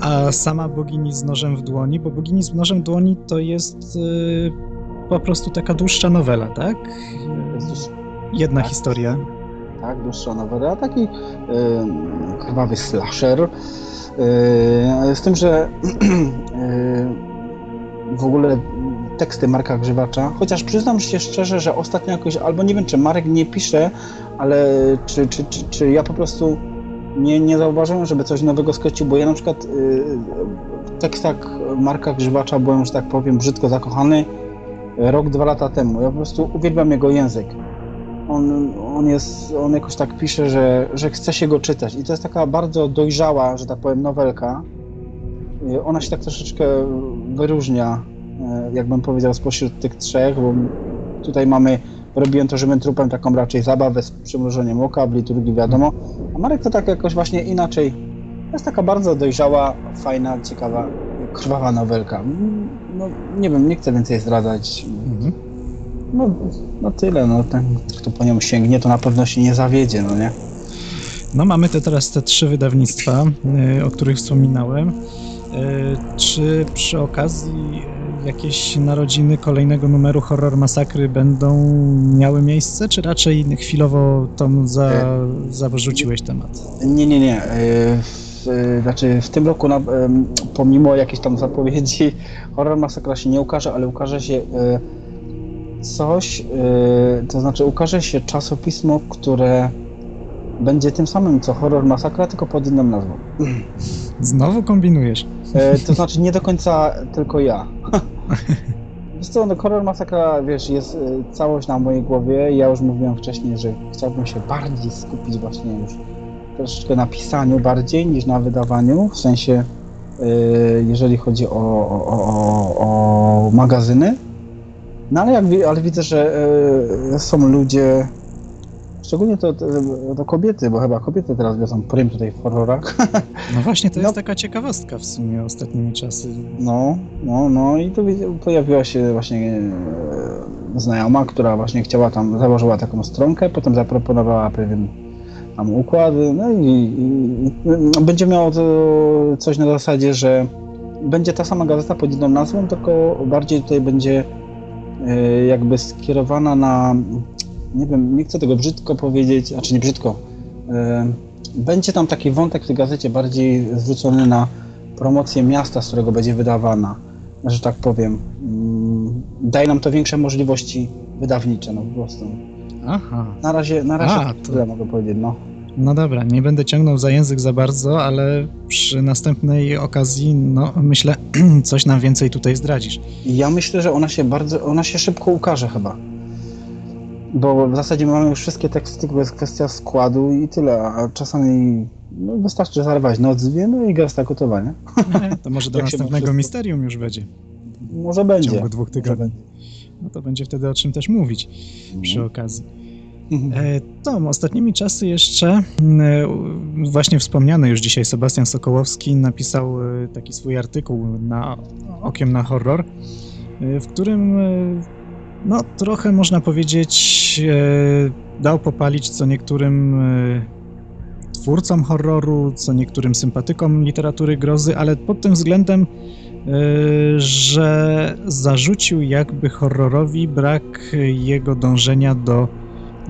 A sama bogini z nożem w dłoni, bo bogini z nożem w dłoni to jest po prostu taka dłuższa nowela, tak? Jedna Tak. historia. tak, dłuższa nowela, taki y, krwawy slasher. Y, z tym, że y, w ogóle teksty Marka Grzywacza, chociaż przyznam się szczerze, że ostatnio jakoś, albo nie wiem, czy Marek nie pisze, ale czy, czy, czy, czy ja po prostu nie, nie zauważyłem, żeby coś nowego skręcił, bo ja na przykład y, w tekstach Marka Grzywacza byłem, że tak powiem, brzydko zakochany rok, dwa lata temu. Ja po prostu uwielbiam jego język on, on jest, on jakoś tak pisze, że, że chce się go czytać i to jest taka bardzo dojrzała, że tak powiem, nowelka. Y, Ona się tak troszeczkę wyróżnia, y, jakbym powiedział, spośród tych trzech, bo tutaj mamy Robiłem to żywym trupem taką raczej zabawę z przymrużeniem oka, w liturgii wiadomo, a Marek to tak jakoś właśnie inaczej. To jest taka bardzo dojrzała, fajna, ciekawa, krwawa nowelka. No, nie wiem, nie chcę więcej zdradzać. Mhm. No, no tyle, no ten, kto po nią sięgnie, to na pewno się nie zawiedzie, no nie? No mamy te teraz te trzy wydawnictwa, y, o których wspominałem. Y, Czy przy okazji y, jakieś narodziny kolejnego numeru Horror Masakry będą miały miejsce, czy raczej chwilowo Tom za, zarzuciłeś temat? Nie, nie, nie. Y, znaczy w tym roku, na, pomimo jakichś tam zapowiedzi, horror masakra się nie ukaże, ale ukaże się y, coś, y, to znaczy ukaże się czasopismo, które będzie tym samym co horror masakra, tylko pod inną nazwą. Znowu kombinujesz. E, to znaczy nie do końca tylko ja. Wiesz co, no horror masakra, wiesz, jest e, całość na mojej głowie. Ja już mówiłem wcześniej, że chciałbym się bardziej skupić właśnie już troszeczkę na pisaniu bardziej niż na wydawaniu, w sensie e, jeżeli chodzi o, o, o, o magazyny. No ale, jak, ale widzę, że e, są ludzie, szczególnie to, to, to kobiety, bo chyba kobiety teraz wiozą prym tutaj w horrorach. No właśnie, to jest No. taka ciekawostka w sumie ostatnimi czasy. No, no, no i tu pojawiła się właśnie e, znajoma, która właśnie chciała tam, założyła taką stronkę, potem zaproponowała pewien tam układ, no i, i, i będzie miało to coś na zasadzie, że będzie ta sama gazeta pod inną nazwą, tylko bardziej tutaj będzie e, jakby skierowana na, nie wiem, nie chcę tego brzydko powiedzieć, znaczy nie brzydko, e, będzie tam taki wątek w tej gazecie bardziej zwrócony na promocję miasta, z którego będzie wydawana, że tak powiem. Mm, Daje nam to większe możliwości wydawnicze, no po prostu. Aha. Na razie, na razie A, to- tyle mogę powiedzieć, no. No dobra, nie będę ciągnął za język za bardzo, ale przy następnej okazji, no myślę, coś nam więcej tutaj zdradzisz. Ja myślę, że ona się bardzo, ona się szybko ukaże chyba. Bo w zasadzie mamy już wszystkie teksty, tylko jest kwestia składu i tyle, a czasami no, wystarczy zarwać noc, dwie, no i gasta gotowa, nie? To może do następnego misterium już będzie Może w będzie. ciągu dwóch tygodni. No to będzie wtedy o czym też mówić przy okazji. Mhm. E, Tom, ostatnimi czasy jeszcze e, właśnie wspomniany już dzisiaj Sebastian Sokołowski napisał e, taki swój artykuł na Okiem na Horror, w którym no trochę można powiedzieć dał popalić co niektórym twórcom horroru, co niektórym sympatykom literatury grozy, ale pod tym względem, że zarzucił jakby horrorowi brak jego dążenia do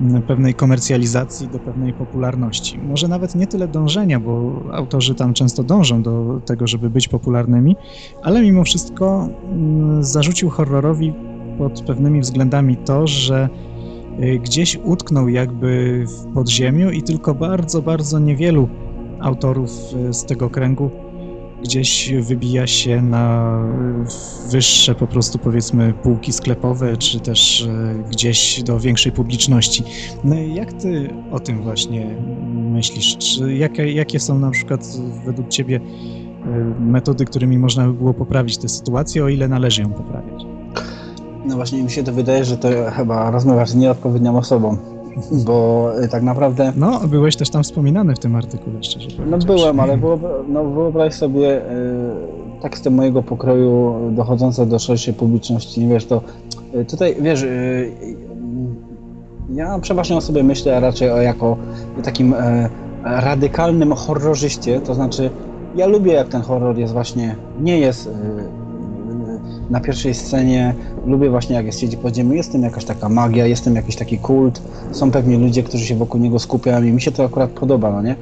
m, pewnej komercjalizacji, do pewnej popularności. Może nawet nie tyle dążenia, bo autorzy tam często dążą do tego, żeby być popularnymi, ale mimo wszystko mm, zarzucił horrorowi pod pewnymi względami to, że y, gdzieś utknął jakby w podziemiu i tylko bardzo, bardzo niewielu autorów y, z tego kręgu gdzieś wybija się na wyższe po prostu powiedzmy półki sklepowe, czy też e, gdzieś do większej publiczności. No jak ty o tym właśnie myślisz? Czy jakie, jakie są na przykład według ciebie e, metody, którymi można by było poprawić tę sytuację, o ile należy ją poprawiać? No właśnie mi się to wydaje, że to chyba rozmawiasz z nieodpowiednią osobą, bo y, tak naprawdę... No, byłeś też tam wspominany w tym artykule, szczerze No byłem, ale wyobraź, no, wyobraź sobie y, teksty mojego pokroju dochodzące do szerszej publiczności, wiesz, to y, tutaj, wiesz, y, ja przeważnie o sobie myślę raczej o jako takim e, radykalnym horrorzyście, to znaczy ja lubię jak ten horror jest właśnie, nie jest na pierwszej scenie, lubię właśnie jak jest siedzi pod ziemią, jest tym jakaś taka magia, jest tym jakiś taki kult, są pewnie ludzie, którzy się wokół niego skupiają i mi się to akurat podoba, no nie?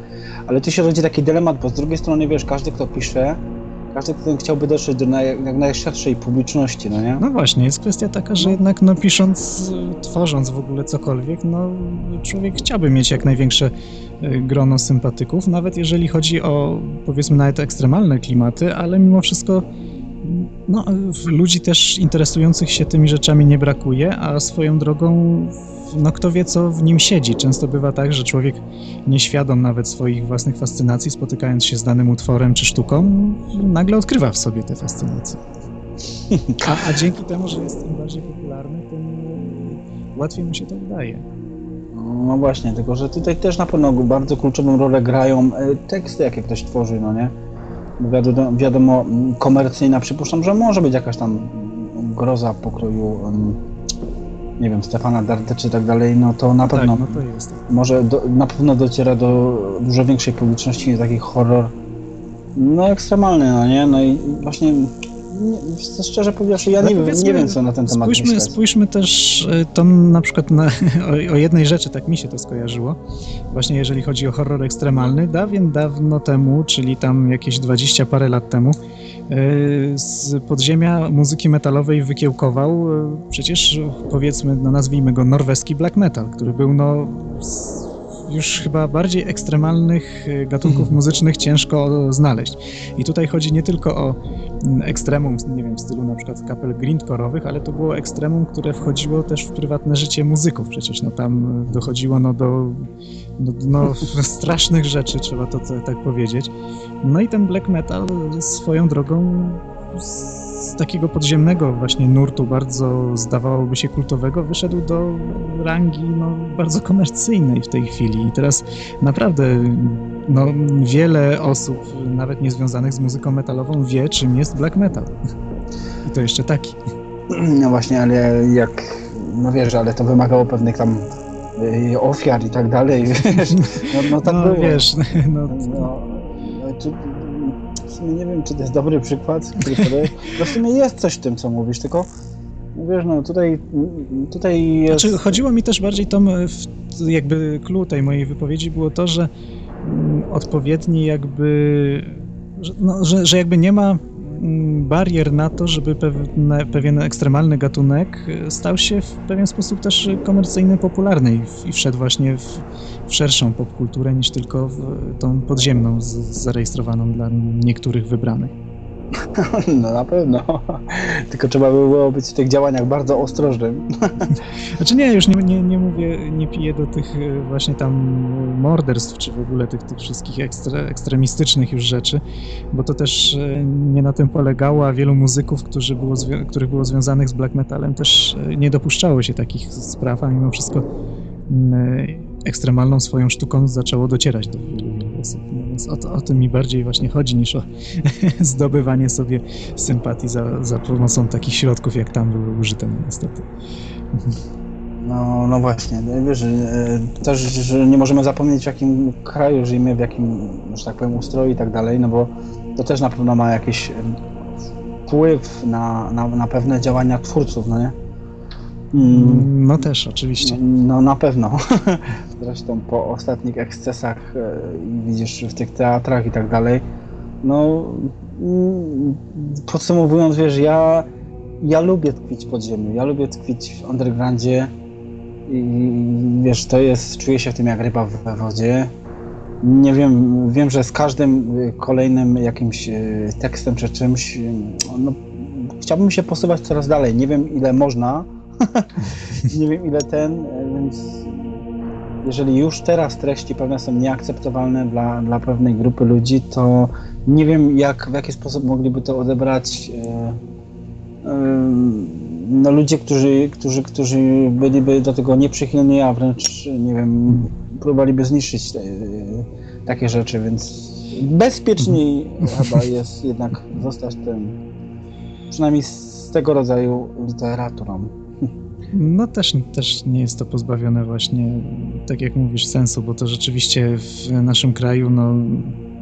Ale tu się rodzi taki dylemat, bo z drugiej strony, wiesz, każdy kto pisze, każdy kto chciałby dotrzeć do naj, jak najszerszej publiczności, no nie? No właśnie, jest kwestia taka, że jednak no pisząc, tworząc w ogóle cokolwiek, no człowiek chciałby mieć jak największe y, grono sympatyków, nawet jeżeli chodzi o powiedzmy nawet ekstremalne klimaty, ale mimo wszystko no, ludzi też interesujących się tymi rzeczami nie brakuje, a swoją drogą no kto wie, co w nim siedzi. Często bywa tak, że człowiek nieświadom nawet swoich własnych fascynacji, spotykając się z danym utworem czy sztuką, nagle odkrywa w sobie te fascynacje. A, a dzięki temu, że jest im bardziej popularny, tym łatwiej mu się to udaje. No właśnie, tylko że tutaj też na pewno bardzo kluczową rolę grają e, teksty, jakie ktoś tworzy, no nie? Wiadomo, wiadomo komercyjna, przypuszczam, że może być jakaś tam groza pokroju, nie wiem, Stefana Darty czy tak dalej, no to na pewno tak, no to jest. może do, na pewno dociera do dużo większej publiczności niż taki horror, no ekstremalny, no nie? No i właśnie nie, szczerze powiedziawszy, ja nie, nie wiem, co na ten temat Spójrzmy, myśleć. spójrzmy też e, to na przykład na, o, o jednej rzeczy, tak mi się to skojarzyło. Właśnie jeżeli chodzi o horror ekstremalny, dawien dawno temu, czyli tam jakieś 20 parę lat temu, e, z podziemia muzyki metalowej wykiełkował e, przecież powiedzmy, no nazwijmy go norweski black metal, który był no już chyba bardziej ekstremalnych e, gatunków Mhm. muzycznych ciężko znaleźć. I tutaj chodzi nie tylko o mm, ekstremum, nie wiem, w stylu na przykład kapel grindcore'owych, ale to było ekstremum, które wchodziło też w prywatne życie muzyków. Przecież no tam dochodziło no do no, no, strasznych rzeczy, trzeba to tak powiedzieć. No i ten black metal swoją drogą z takiego podziemnego właśnie nurtu, bardzo zdawałoby się kultowego, wyszedł do rangi no, bardzo komercyjnej w tej chwili. I teraz naprawdę no, wiele osób, nawet niezwiązanych z muzyką metalową, wie, czym jest black metal. I to jeszcze taki. No właśnie, ale jak, no wiesz, ale to wymagało pewnych tam y, ofiar i tak dalej, wiesz, no, no tak no było. wiesz, no, No, no, sumie nie wiem, czy to jest dobry przykład, który podajesz. No w sumie jest coś w tym, co mówisz, tylko wiesz, no tutaj, tutaj jest... Znaczy, chodziło mi też bardziej Tom, w, jakby clue tej mojej wypowiedzi było to, że mm, odpowiedni jakby, że, no, że, że jakby nie ma barier na to, żeby pewne, pewien ekstremalny gatunek y, stał się w pewien sposób też komercyjny, popularny i, wszedł właśnie w, w szerszą popkulturę niż tylko tą podziemną, z, zarejestrowaną dla niektórych wybranych. No na pewno, tylko trzeba by było być w tych działaniach bardzo ostrożnym. Znaczy nie, już nie, nie, nie mówię, nie piję do tych e, właśnie tam morderstw, czy w ogóle tych, tych wszystkich ekstre, ekstremistycznych już rzeczy, bo to też e, nie na tym polegało, a wielu muzyków, którzy było, których było związanych z black metalem też e, nie dopuszczało się takich spraw, a mimo wszystko mm, e, ekstremalną swoją sztuką zaczęło docierać do wielu, wielu osób. No Więc o, to, o tym mi bardziej właśnie chodzi niż o zdobywanie sobie sympatii za, za pomocą takich środków, jak tam były użyte no, niestety. No, no właśnie, no wiesz, e, też, że nie możemy zapomnieć w jakim kraju żyjemy, w jakim, że tak powiem, ustroju i tak dalej, no bo to też na pewno ma jakiś wpływ na, na, na pewne działania twórców, no nie? Mm, No też, oczywiście. No na pewno. Zresztą po ostatnich ekscesach e, i widzisz w tych teatrach i tak dalej, no mm, podsumowując, wiesz, ja, ja lubię tkwić pod ziemią, ja lubię tkwić w undergroundzie i wiesz, to jest, czuję się w tym jak ryba we wodzie nie wiem, wiem, że z każdym y, kolejnym jakimś y, tekstem czy czymś, y, no, chciałbym się posuwać coraz dalej. Nie wiem, ile można, nie wiem, ile ten, więc jeżeli już teraz treści pewne są nieakceptowalne dla, dla pewnej grupy ludzi, to nie wiem, jak, w jaki sposób mogliby to odebrać e, e, no, ludzie, którzy, którzy, którzy byliby do tego nieprzychylni, a wręcz, nie wiem, próbowaliby zniszczyć te, takie rzeczy, więc bezpieczniej chyba jest jednak zostać tym, przynajmniej z tego rodzaju literaturą. No też, też nie jest to pozbawione właśnie, tak jak mówisz, sensu, bo to rzeczywiście w naszym kraju no,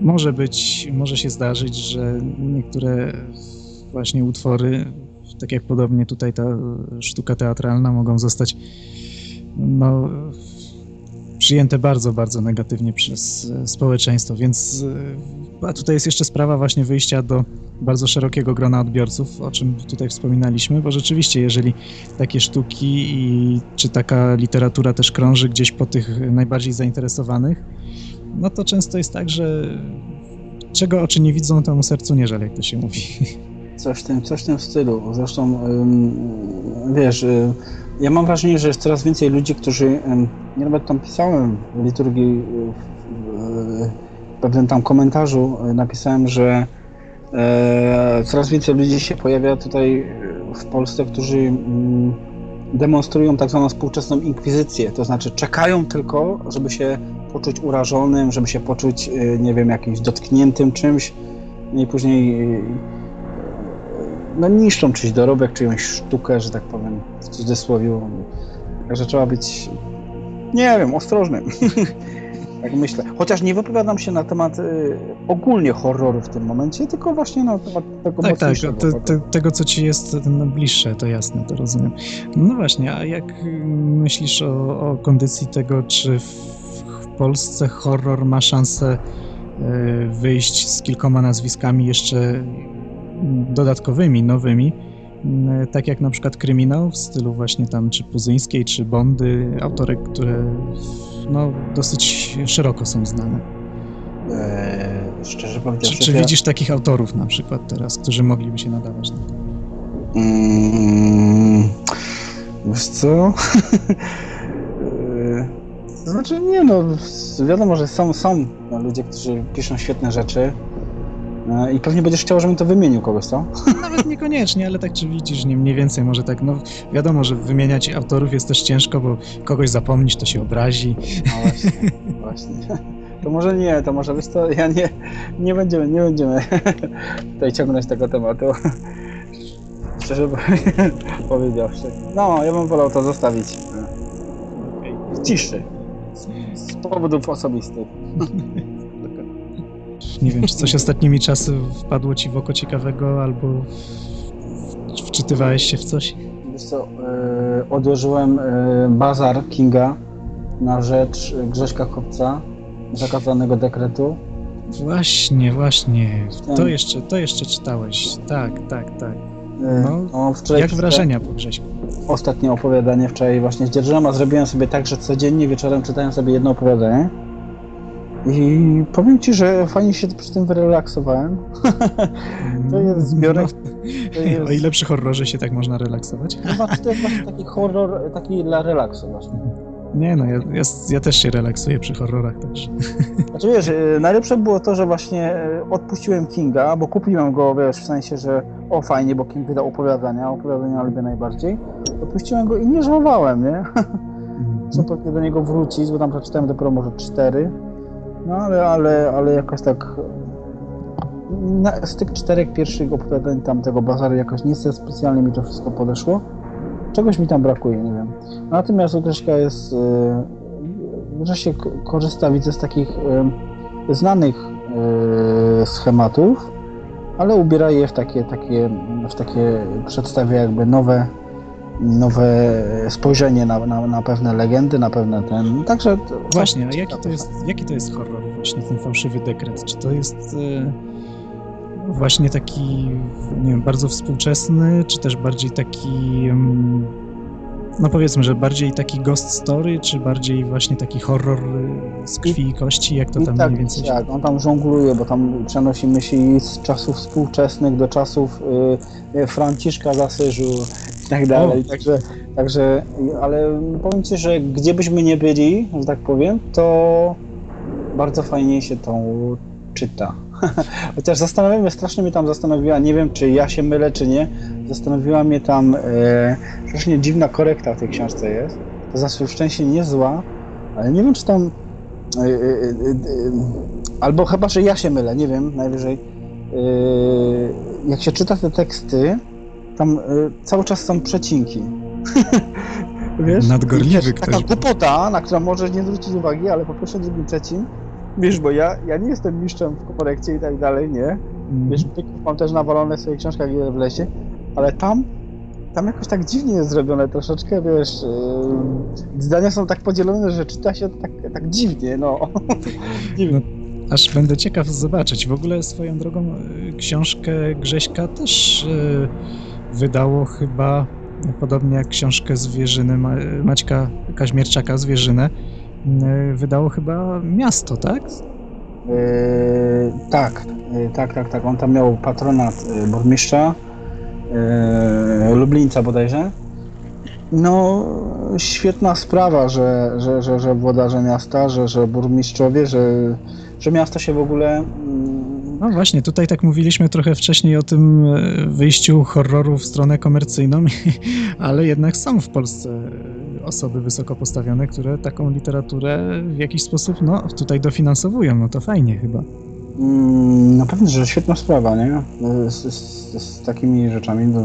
może być, może się zdarzyć, że niektóre właśnie utwory, tak jak podobnie tutaj ta sztuka teatralna, mogą zostać no, przyjęte bardzo, bardzo negatywnie przez społeczeństwo, więc a tutaj jest jeszcze sprawa właśnie wyjścia do bardzo szerokiego grona odbiorców, o czym tutaj wspominaliśmy, bo rzeczywiście, jeżeli takie sztuki i czy taka literatura też krąży gdzieś po tych najbardziej zainteresowanych, no to często jest tak, że czego oczy nie widzą, temu sercu nie żal, jak to się mówi. Coś w tym, coś w tym stylu. Zresztą, wiesz, y, ja mam wrażenie, że jest coraz więcej ludzi, którzy, ja nawet tam pisałem liturgii, w pewnym tam komentarzu y, napisałem, że e, coraz więcej ludzi się pojawia tutaj w Polsce, którzy mm, demonstrują tak zwaną współczesną inkwizycję, to znaczy czekają tylko, żeby się poczuć urażonym, żeby się poczuć, y, nie wiem, jakimś dotkniętym czymś i później no, niszczą czyjś dorobek, czyjąś sztukę, że tak powiem, w cudzysłowie. Także trzeba być, nie wiem, ostrożnym. tak myślę. Chociaż nie wypowiadam się na temat y, ogólnie horroru w tym momencie, tylko właśnie na temat tego Tak, tak, te, te, tego co ci jest no, bliższe, to jasne, to rozumiem. No właśnie, a jak y, myślisz o, o kondycji tego, czy w, w Polsce horror ma szansę y, wyjść z kilkoma nazwiskami jeszcze dodatkowymi, nowymi, tak jak na przykład kryminał w stylu właśnie tam czy Puzyńskiej, czy Bondy, autorek, które no, dosyć szeroko są znane. Eee, szczerze Czy, czy ja- widzisz takich autorów na przykład teraz, którzy mogliby się nadawać na to? Mm, wiesz co? Eee, to znaczy nie no, wiadomo, że są, są ludzie, którzy piszą świetne rzeczy i pewnie będziesz chciał, żebym to wymienił kogoś, co? Nawet niekoniecznie, ale tak czy widzisz, nie mniej więcej może tak, no wiadomo, że wymieniać autorów jest też ciężko, bo kogoś zapomnisz, to się obrazi. No właśnie, właśnie. To może nie, to może wiesz co, ja nie, nie będziemy, nie będziemy tutaj ciągnąć tego tematu. Szczerze powiedziawszy. No, ja bym wolał to zostawić w ciszy. Z, z powodów osobistych. Nie wiem, czy coś ostatnimi czasy wpadło ci w oko ciekawego, albo wczytywałeś się w coś? Wiesz co, e, odłożyłem e, bazar Kinga na rzecz Grześka Kopca, zakazanego dekretu. Właśnie, właśnie. To jeszcze, to jeszcze czytałeś. Tak, tak, tak. E, No, no, Jak wrażenia po Grześku? ostatnie opowiadanie wczoraj właśnie zdzierżyłem, a zrobiłem sobie tak, że codziennie wieczorem czytałem sobie jedno opowiadanie. I powiem ci, że fajnie się przy tym wyrelaksowałem. To jest zbiorek. To No, jest, o ile przy horrorze się tak można relaksować? znaczy, to jest właśnie taki horror, taki dla relaksu właśnie. Nie no, ja, ja, ja też się relaksuję przy horrorach też. Znaczy wiesz, y, najlepsze było to, że właśnie y, odpuściłem Kinga, bo kupiłem go, wiesz, w sensie, że o fajnie, bo King wydał opowiadania, opowiadania lubię najbardziej. Odpuściłem go i nie żałowałem, nie? Co pewnie do niego wrócić, bo tam przeczytałem dopiero może cztery. No ale, ale, ale jakoś tak na, z tych czterech pierwszych opowiadań tam tego bazaru jakoś nie specjalnie mi to wszystko podeszło. Czegoś mi tam brakuje, nie wiem. Natomiast Grześka jest, yy, że się korzysta, widzę, z takich yy, znanych yy, schematów, ale ubiera je w takie, takie, w takie przedstawia jakby nowe, nowe spojrzenie na, na, na pewne legendy, na pewne ten. Także to- Właśnie, a jaki to jest, jaki to jest horror właśnie, ten fałszywy dekret? Czy to jest e, właśnie taki, nie wiem, bardzo współczesny, czy też bardziej taki no powiedzmy, że bardziej taki ghost story, czy bardziej właśnie taki horror z krwi i kości, jak to I tam tak, mniej więcej tak, on tam żongluje, bo tam przenosimy się i z czasów współczesnych do czasów y, y, Franciszka z Asyżu i tak dalej. Także, także, y, ale powiem Ci, że gdzie byśmy nie byli, że tak powiem, to bardzo fajnie się to czyta. Chociaż zastanawiam się, strasznie mnie tam zastanowiła, nie wiem czy ja się mylę, czy nie, zastanowiła mnie tam e, strasznie dziwna korekta w tej książce jest. To znaczy szczęście nie zła, ale nie wiem czy tam e, e, e, e, albo chyba, że ja się mylę, nie wiem, najwyżej. E, jak się czyta te teksty, tam cały czas są przecinki. Wiesz? Nadgorliwy wiesz, ktoś Taka głupota, na którą możesz nie zwrócić uwagi, ale po pierwsze, drugim, trzecim, wiesz, bo ja, ja nie jestem mistrzem w korekcie i tak dalej, nie? Mhm. Wiesz, mam też nawalone w swoich książkach w lesie, ale tam, tam jakoś tak dziwnie jest zrobione troszeczkę, wiesz, yy, zdania są tak podzielone, że czyta się tak, tak dziwnie, no. dziwnie. Aż będę ciekaw zobaczyć. W ogóle swoją drogą y, książkę Grześka też y, wydało chyba, podobnie jak książkę Zwierzyny Ma- Maćka Kaźmierczaka Zwierzynę, wydało chyba miasto, tak? Yy, tak, yy, tak, tak, tak. On tam miał patronat yy, burmistrza, yy, Lublińca bodajże. No, świetna sprawa, że, że, że, że włodarze miasta, że, że burmistrzowie, że, że miasto się w ogóle mm, No właśnie, tutaj tak mówiliśmy trochę wcześniej o tym e, wyjściu horroru w stronę komercyjną, ale jednak są w Polsce osoby wysoko postawione, które taką literaturę w jakiś sposób, no, tutaj dofinansowują, no to fajnie chyba. Mm, Na pewno, że świetna sprawa, nie? Z, z, z takimi rzeczami to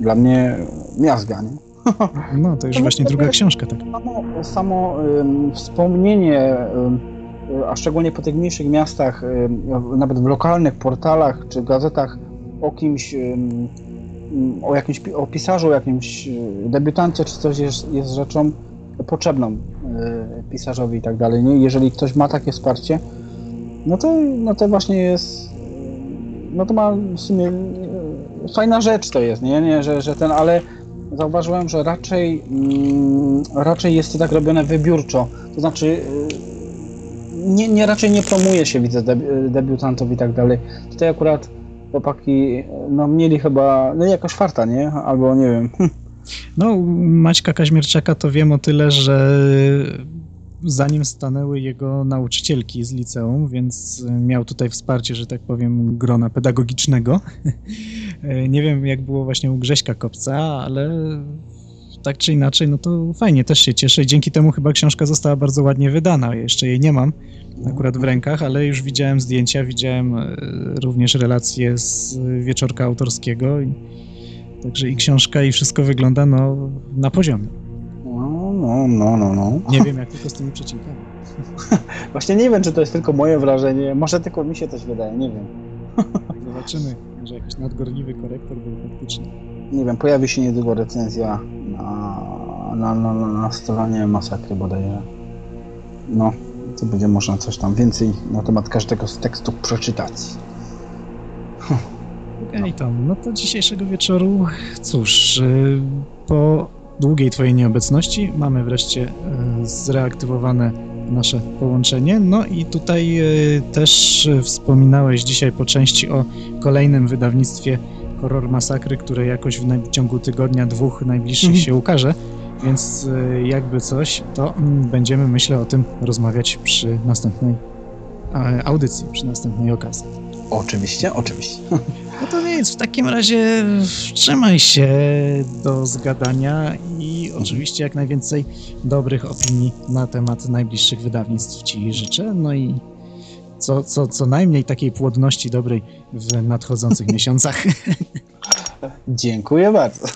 dla mnie miazga, nie? No, to już właśnie druga książka, tak. Samo, samo wspomnienie, a szczególnie po tych mniejszych miastach, nawet w lokalnych portalach czy gazetach o kimś, o jakimś o pisarzu, o jakimś y, debiutancie czy coś jest, jest rzeczą potrzebną y, pisarzowi i tak dalej. Nie? Jeżeli ktoś ma takie wsparcie, no to, no to właśnie jest, y, no to ma w sumie fajna rzecz to jest, nie, nie? Że, że ten, ale zauważyłem, że raczej, mm, raczej jest to tak robione wybiórczo. To znaczy, nie, nie raczej nie promuje się, widzę, debi- debiutantów i tak dalej. Tutaj akurat chłopaki, no mieli chyba, no jakoś farta, nie? Albo nie wiem. No, u Maćka Kaźmierczaka to wiem o tyle, że zanim stanęły jego nauczycielki z liceum, więc miał tutaj wsparcie, że tak powiem, grona pedagogicznego. Nie wiem, jak było właśnie u Grześka Kopca, ale tak czy inaczej, no to fajnie, też się cieszę. Dzięki temu chyba książka została bardzo ładnie wydana. Jeszcze jej nie mam akurat w rękach, ale już widziałem zdjęcia, widziałem e, również relacje z wieczorka autorskiego. I, także i książka, i wszystko wygląda no, na poziomie. No, no, no, no, no. Nie wiem, jak tylko z tymi przecinkami. Właśnie nie wiem, czy to jest tylko moje wrażenie. Może tylko mi się coś wydaje, nie wiem. Zobaczymy, może jakiś nadgorliwy korektor był faktyczny. Nie wiem, pojawi się niedługo recenzja na, na, na, stronie Masakry bodajże. No, to będzie można coś tam więcej na temat każdego z tekstów przeczytać. Okej, Tom, no to dzisiejszego wieczoru, cóż, y, po długiej twojej nieobecności mamy wreszcie y, zreaktywowane nasze połączenie. No i tutaj y, też wspominałeś dzisiaj po części o kolejnym wydawnictwie Horror Masakry, które jakoś w ciągu tygodnia, dwóch najbliższych Mhm. się ukaże. Więc y, jakby coś, to mm, będziemy, myślę, o tym rozmawiać przy następnej e, audycji, przy następnej okazji. Oczywiście, oczywiście. No to nic, w takim razie trzymaj się do zgadania i oczywiście jak najwięcej dobrych opinii na temat najbliższych wydawnictw Ci życzę. No i co, co, co najmniej takiej płodności dobrej w nadchodzących miesiącach. Dziękuję bardzo.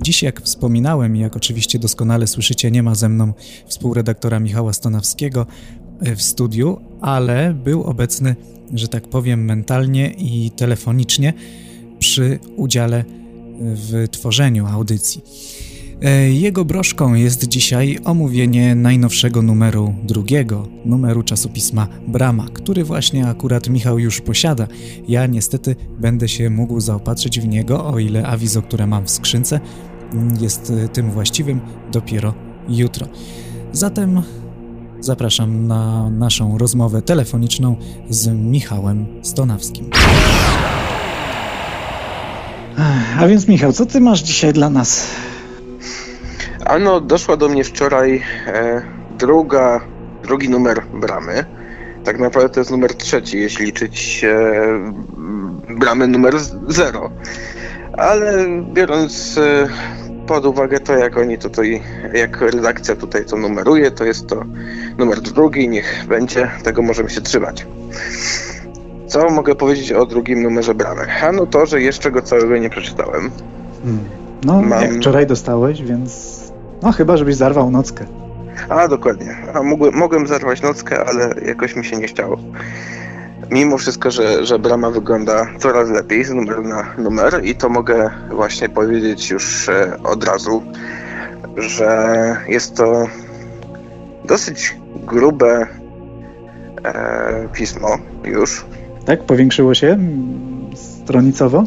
Dziś, jak wspominałem i jak oczywiście doskonale słyszycie, nie ma ze mną współredaktora Michała Stonawskiego e, w studiu, ale był obecny, że tak powiem, mentalnie i telefonicznie przy udziale w tworzeniu audycji. E, Jego broszką jest dzisiaj omówienie najnowszego numeru drugiego, numeru czasopisma Brama, który właśnie akurat Michał już posiada. Ja niestety będę się mógł zaopatrzyć w niego, o ile awizo, które mam w skrzynce, mm, jest e, tym właściwym dopiero jutro. Zatem zapraszam na naszą rozmowę telefoniczną z Michałem Stonawskim. A więc Michał, co ty masz dzisiaj dla nas? Ano, doszła do mnie wczoraj e, druga, drugi numer bramy. Tak naprawdę to jest numer trzeci, jeśli liczyć e, bramy numer zero. Ale biorąc e, pod uwagę to, jak oni tutaj, jak redakcja tutaj to numeruje, to jest to numer drugi, niech będzie, tego możemy się trzymać. Co mogę powiedzieć o drugim numerze bramy? Ano to, że jeszcze go całego nie przeczytałem. Hmm. No, Mam- wczoraj dostałeś, więc... No chyba, żebyś zarwał nockę. A, dokładnie. A mogłem, mogłem zarwać nockę, ale jakoś mi się nie chciało. Mimo wszystko, że, że brama wygląda coraz lepiej z numeru na numer i to mogę właśnie powiedzieć już e, od razu, że jest to dosyć grube e, pismo już. Tak? Powiększyło się stronicowo?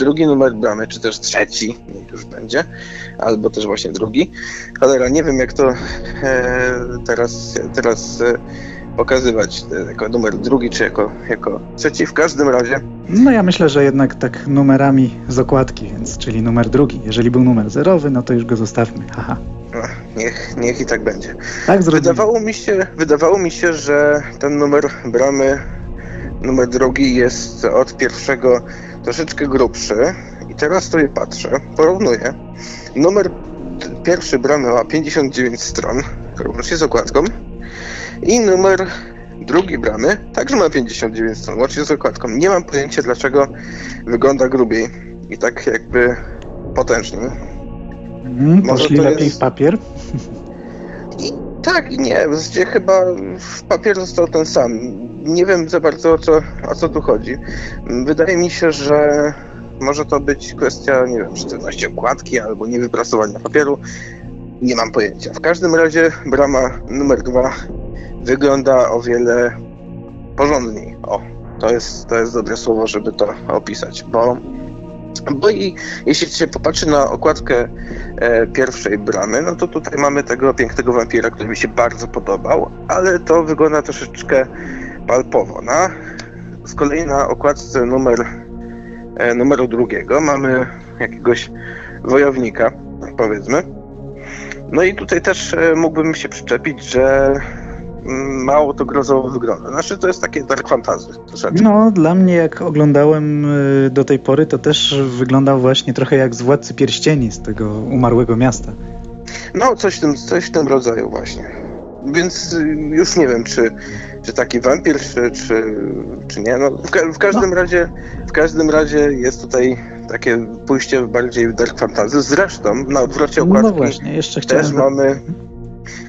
Drugi numer bramy, czy też trzeci, niech już będzie, albo też właśnie drugi. Cholera, nie wiem jak to e, teraz, teraz e, pokazywać, jako numer drugi, czy jako, jako trzeci. W każdym razie, No ja myślę, że jednak tak numerami z okładki, więc czyli numer drugi. Jeżeli był numer zerowy, no to już go zostawmy. Haha. no, niech, niech i tak będzie. Tak zrobimy. Wydawało mi się, wydawało mi się, że ten numer bramy, numer drugi jest od pierwszego troszeczkę grubszy. I teraz sobie patrzę, porównuję. Numer pierwszy bramy ma 59 stron, łącznie z okładką. I numer drugi bramy także ma 59 stron, łącznie z okładką. Nie mam pojęcia, dlaczego wygląda grubiej i tak jakby potężniej. Mhm, może to lepiej jest- w papier. Tak i nie, w zasadzie chyba papier został ten sam. Nie wiem za bardzo o co, o co tu chodzi. Wydaje mi się, że może to być kwestia, nie wiem, sztywności okładki albo niewyprasowania papieru. Nie mam pojęcia. W każdym razie brama numer dwa wygląda o wiele porządniej. O, to jest, to jest dobre słowo, żeby to opisać, bo, bo i jeśli się popatrzy na okładkę e, pierwszej bramy, no to tutaj mamy tego pięknego wampira, który mi się bardzo podobał, ale to wygląda troszeczkę palpowo. Na, z kolei na okładce numer, e, numeru drugiego mamy jakiegoś wojownika, powiedzmy. No i tutaj też e, mógłbym się przyczepić, że mało to grozowo wygląda. Znaczy to jest takie dark fantasy troszeczkę. No, dla mnie jak oglądałem y, do tej pory, to też wyglądał właśnie trochę jak z Władcy Pierścieni z tego umarłego miasta. No, coś w tym, coś w tym rodzaju właśnie. Więc y, już nie wiem, czy, czy taki wampir, czy, czy, czy nie. No, w, ka- w każdym razie w każdym razie jest tutaj takie pójście bardziej w dark fantasy. Zresztą na odwrocie okładki No właśnie, jeszcze chciałem... też mamy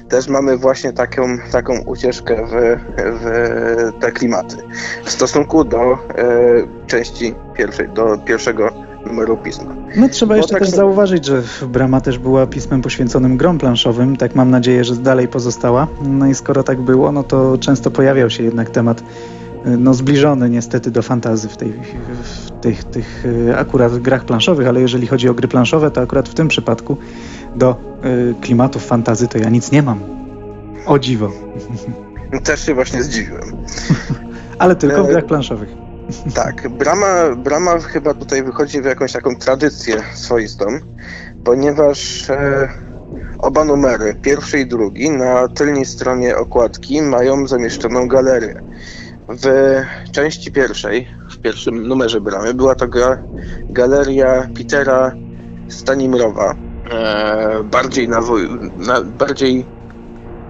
też mamy właśnie taką, taką ucieczkę w, w te klimaty. W stosunku do e, części pierwszej, do pierwszego numeru pisma. No trzeba Bo jeszcze tak też zauważyć, że Brama też była pismem poświęconym grom planszowym, tak mam nadzieję, że dalej pozostała. No i skoro tak było, no to często pojawiał się jednak temat no zbliżony niestety do fantazy w, tej, w tych, tych y, akurat grach planszowych, ale jeżeli chodzi o gry planszowe, to akurat w tym przypadku do y, klimatów fantazy to ja nic nie mam. O dziwo. Też się właśnie zdziwiłem. Ale tylko w E, grach planszowych. Tak, brama, brama chyba tutaj wychodzi w jakąś taką tradycję swoistą, ponieważ e, oba numery, pierwszy i drugi, na tylnej stronie okładki mają zamieszczoną galerię. W części pierwszej, w pierwszym numerze bramy, była to gra, galeria Petera Stanimrowa, e, bardziej, na, bardziej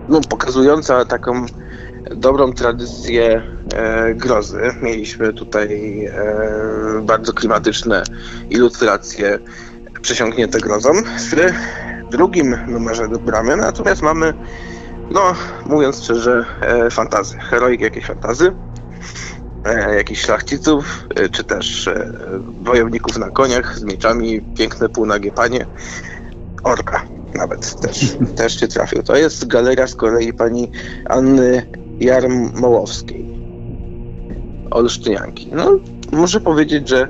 no, pokazująca taką dobrą tradycję e, grozy. Mieliśmy tutaj e, bardzo klimatyczne ilustracje przesiąknięte grozą. W drugim numerze do bramy natomiast mamy, no mówiąc szczerze, e, fantazy. Heroik jakieś fantazy. E, jakichś szlachciców, e, czy też e, wojowników na koniach z mieczami, piękne półnagie panie. Orka nawet też, też się trafił. To jest galeria z kolei pani Anny Jarmołowskiej, Olsztynianki. No, muszę powiedzieć, że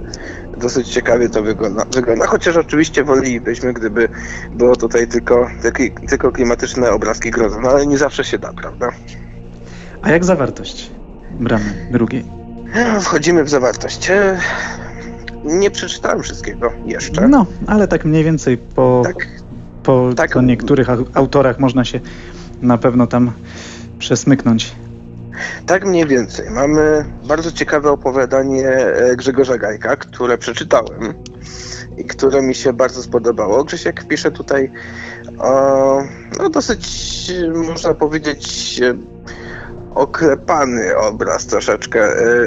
dosyć ciekawie to wygląda, wygląda. chociaż oczywiście wolelibyśmy, gdyby było tutaj tylko, tylko, tylko klimatyczne obrazki grozy, no ale nie zawsze się da, prawda? A jak zawartość bramy drugiej? Wchodzimy w zawartość. E, Nie przeczytałem wszystkiego jeszcze. No, ale tak mniej więcej po, Tak, po, tak. po niektórych au- autorach można się na pewno tam przesmyknąć. tak mniej więcej. Mamy bardzo ciekawe opowiadanie e, Grzegorza Gajka, które przeczytałem i które mi się bardzo spodobało. Grzesiek pisze tutaj o, no dosyć, e, można powiedzieć, oklepany obraz troszeczkę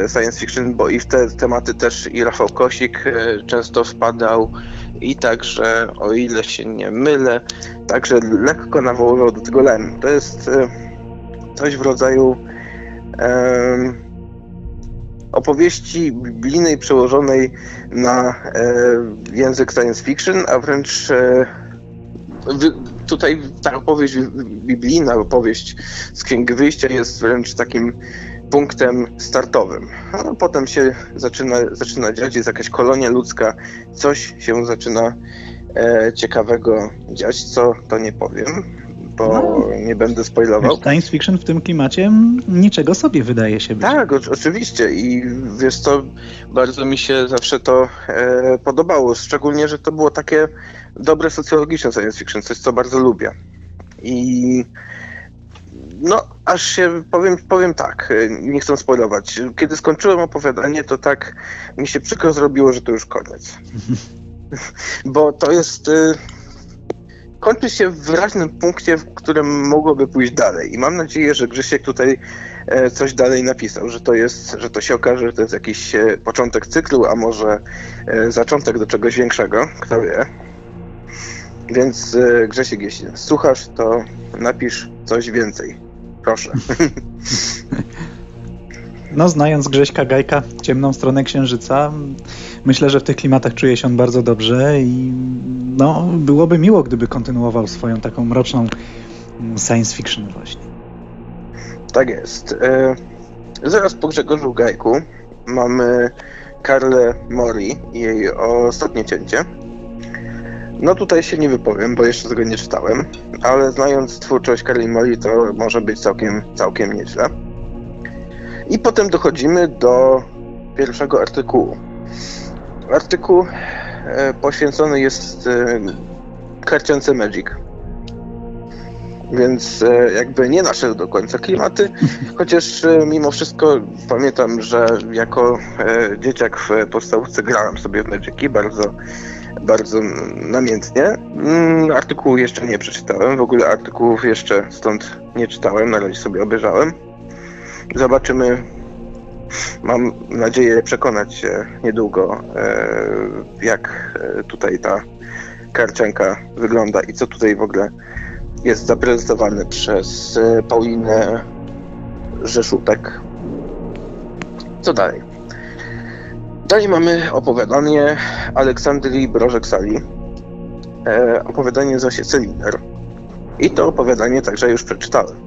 e, science fiction, bo i w te tematy też i Rafał Kosik e, często wpadał i także, o ile się nie mylę, także lekko nawoływał do tego Len. To jest e, coś w rodzaju em, opowieści biblijnej przełożonej na język science fiction, a wręcz tutaj ta opowieść biblijna, opowieść z Księgi Wyjścia jest wręcz takim punktem startowym. A potem się zaczyna, zaczyna dziać, jest jakaś kolonia ludzka, coś się zaczyna e, ciekawego dziać, co to nie powiem, bo No. nie będę spoilował. Science fiction w tym klimacie niczego sobie wydaje się być. Tak, o, oczywiście i wiesz co, bardzo mi się zawsze to e, podobało, szczególnie, że to było takie dobre socjologiczne science fiction, coś co bardzo lubię. I no, aż się powiem, powiem tak, e, nie chcę spoilować. Kiedy skończyłem opowiadanie, to tak mi się przykro zrobiło, że to już koniec. Bo to jest. Kończy się w wyraźnym punkcie, w którym mogłoby pójść dalej. I mam nadzieję, że Grzesiek tutaj e, coś dalej napisał, że to jest, że to się okaże, że to jest jakiś e, początek cyklu, a może e, zaczątek do czegoś większego, kto wie. Więc Grzesiek, jeśli słuchasz, to napisz coś więcej. Proszę. No, znając Grześka Gajka, ciemną stronę księżyca, myślę, że w tych klimatach czuje się on bardzo dobrze i no, byłoby miło, gdyby kontynuował swoją taką mroczną mm, science fiction właśnie. Tak jest. E, zaraz po Grzegorzu Gajku mamy Karlę Mori i jej ostatnie cięcie. No tutaj się nie wypowiem, bo jeszcze tego nie czytałem, ale znając twórczość Karli Mori, to może być całkiem, całkiem nieźle. I potem dochodzimy do pierwszego artykułu. Artykuł e, poświęcony jest e, karciance Magic. Więc e, jakby nie nasze do końca klimaty, chociaż mimo wszystko pamiętam, że jako dzieciak w podstawówce grałem sobie w Magiki bardzo, bardzo namiętnie. Mm, Artykułu jeszcze nie przeczytałem, w ogóle artykułów jeszcze stąd nie czytałem, na razie sobie obejrzałem. Zobaczymy. Mam nadzieję przekonać się niedługo, e, jak e, tutaj ta karcianka wygląda i co tutaj w ogóle jest zaprezentowane przez e, Paulinę Rzeszutek. Co dalej? Dalej mamy opowiadanie Aleksandrii Brożek-Sali. Opowiadanie zaś Cylinder. I to opowiadanie także już przeczytałem.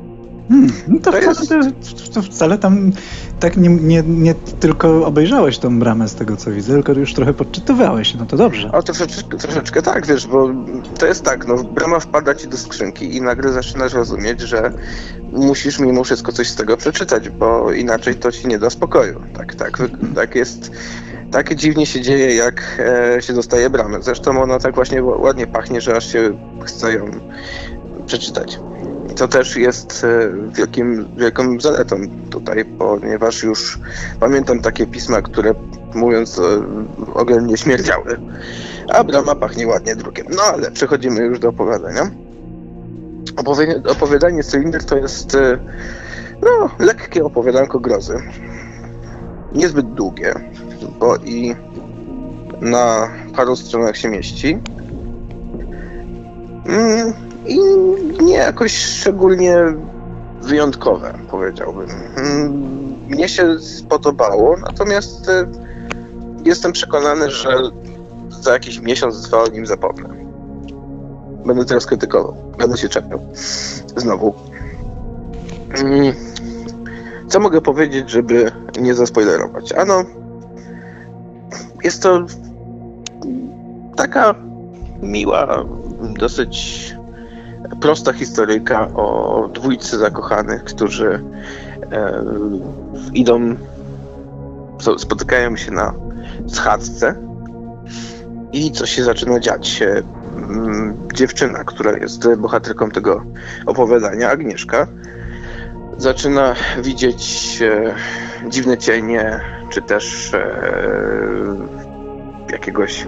Hmm, no to, To wcale, jest- to wcale tam tak nie, nie, nie tylko obejrzałeś tą bramę z tego co widzę, tylko już trochę podczytywałeś, no to dobrze. O, troszeczkę, troszeczkę tak, wiesz, bo to jest tak, no, brama wpada ci do skrzynki i nagle zaczynasz rozumieć, że musisz mimo wszystko coś z tego przeczytać, bo inaczej to ci nie da spokoju. Tak, tak, tak jest. Tak dziwnie się dzieje, jak e, się dostaje bramę. Zresztą ona tak właśnie ła- ładnie pachnie, że aż się chce ją przeczytać. To też jest e, wielkim, wielką zaletą tutaj, ponieważ już pamiętam takie pisma, które mówiąc e, oględnie śmierdziały. A brama pachnie ładnie drukiem. No ale przechodzimy już do opowiadania. Opowie- opowiadanie Cylinder to jest e, no, lekkie opowiadanko grozy. Niezbyt długie, bo i na paru stronach się mieści. Mm, I nie jakoś szczególnie wyjątkowe, powiedziałbym. Mm, Mnie się spodobało, natomiast e, jestem przekonany, że za jakiś miesiąc, dwa o nim zapomnę. będę teraz krytykował. Będę się czepiał. Znowu. Mm, Co mogę powiedzieć, żeby nie zaspoilerować? Ano, jest to taka miła, dosyć prosta historyjka o dwójcy zakochanych, którzy e, idą, spotykają się na schadzce i co się zaczyna dziać. Mm, Dziewczyna, która jest bohaterką tego opowiadania, Agnieszka, zaczyna widzieć e, dziwne cienie, czy też e, jakiegoś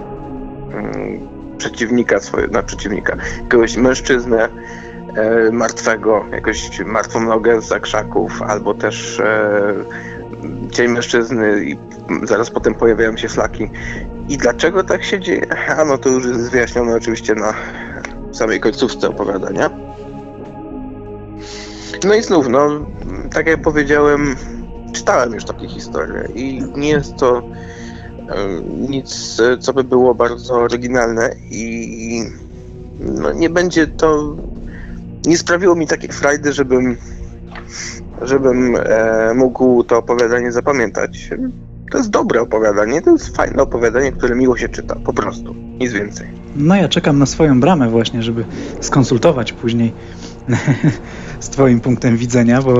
mm, przeciwnika swojego, na przeciwnika, jakiegoś mężczyznę e, martwego, jakąś martwą nogę z krzaków, albo też e, cień mężczyzny i zaraz potem pojawiają się flaki. I dlaczego tak się dzieje? A no to już jest wyjaśnione oczywiście na samej końcówce opowiadania. No i znów, no, tak jak powiedziałem, czytałem już takie historie i nie jest to nic, e, co by było bardzo oryginalne i no, nie będzie to, nie sprawiło mi takiej frajdy, żebym, żebym e, mógł to opowiadanie zapamiętać. To jest dobre opowiadanie, to jest fajne opowiadanie, które miło się czyta, po prostu, nic więcej. No ja czekam na swoją bramę właśnie, żeby skonsultować później z twoim punktem widzenia, bo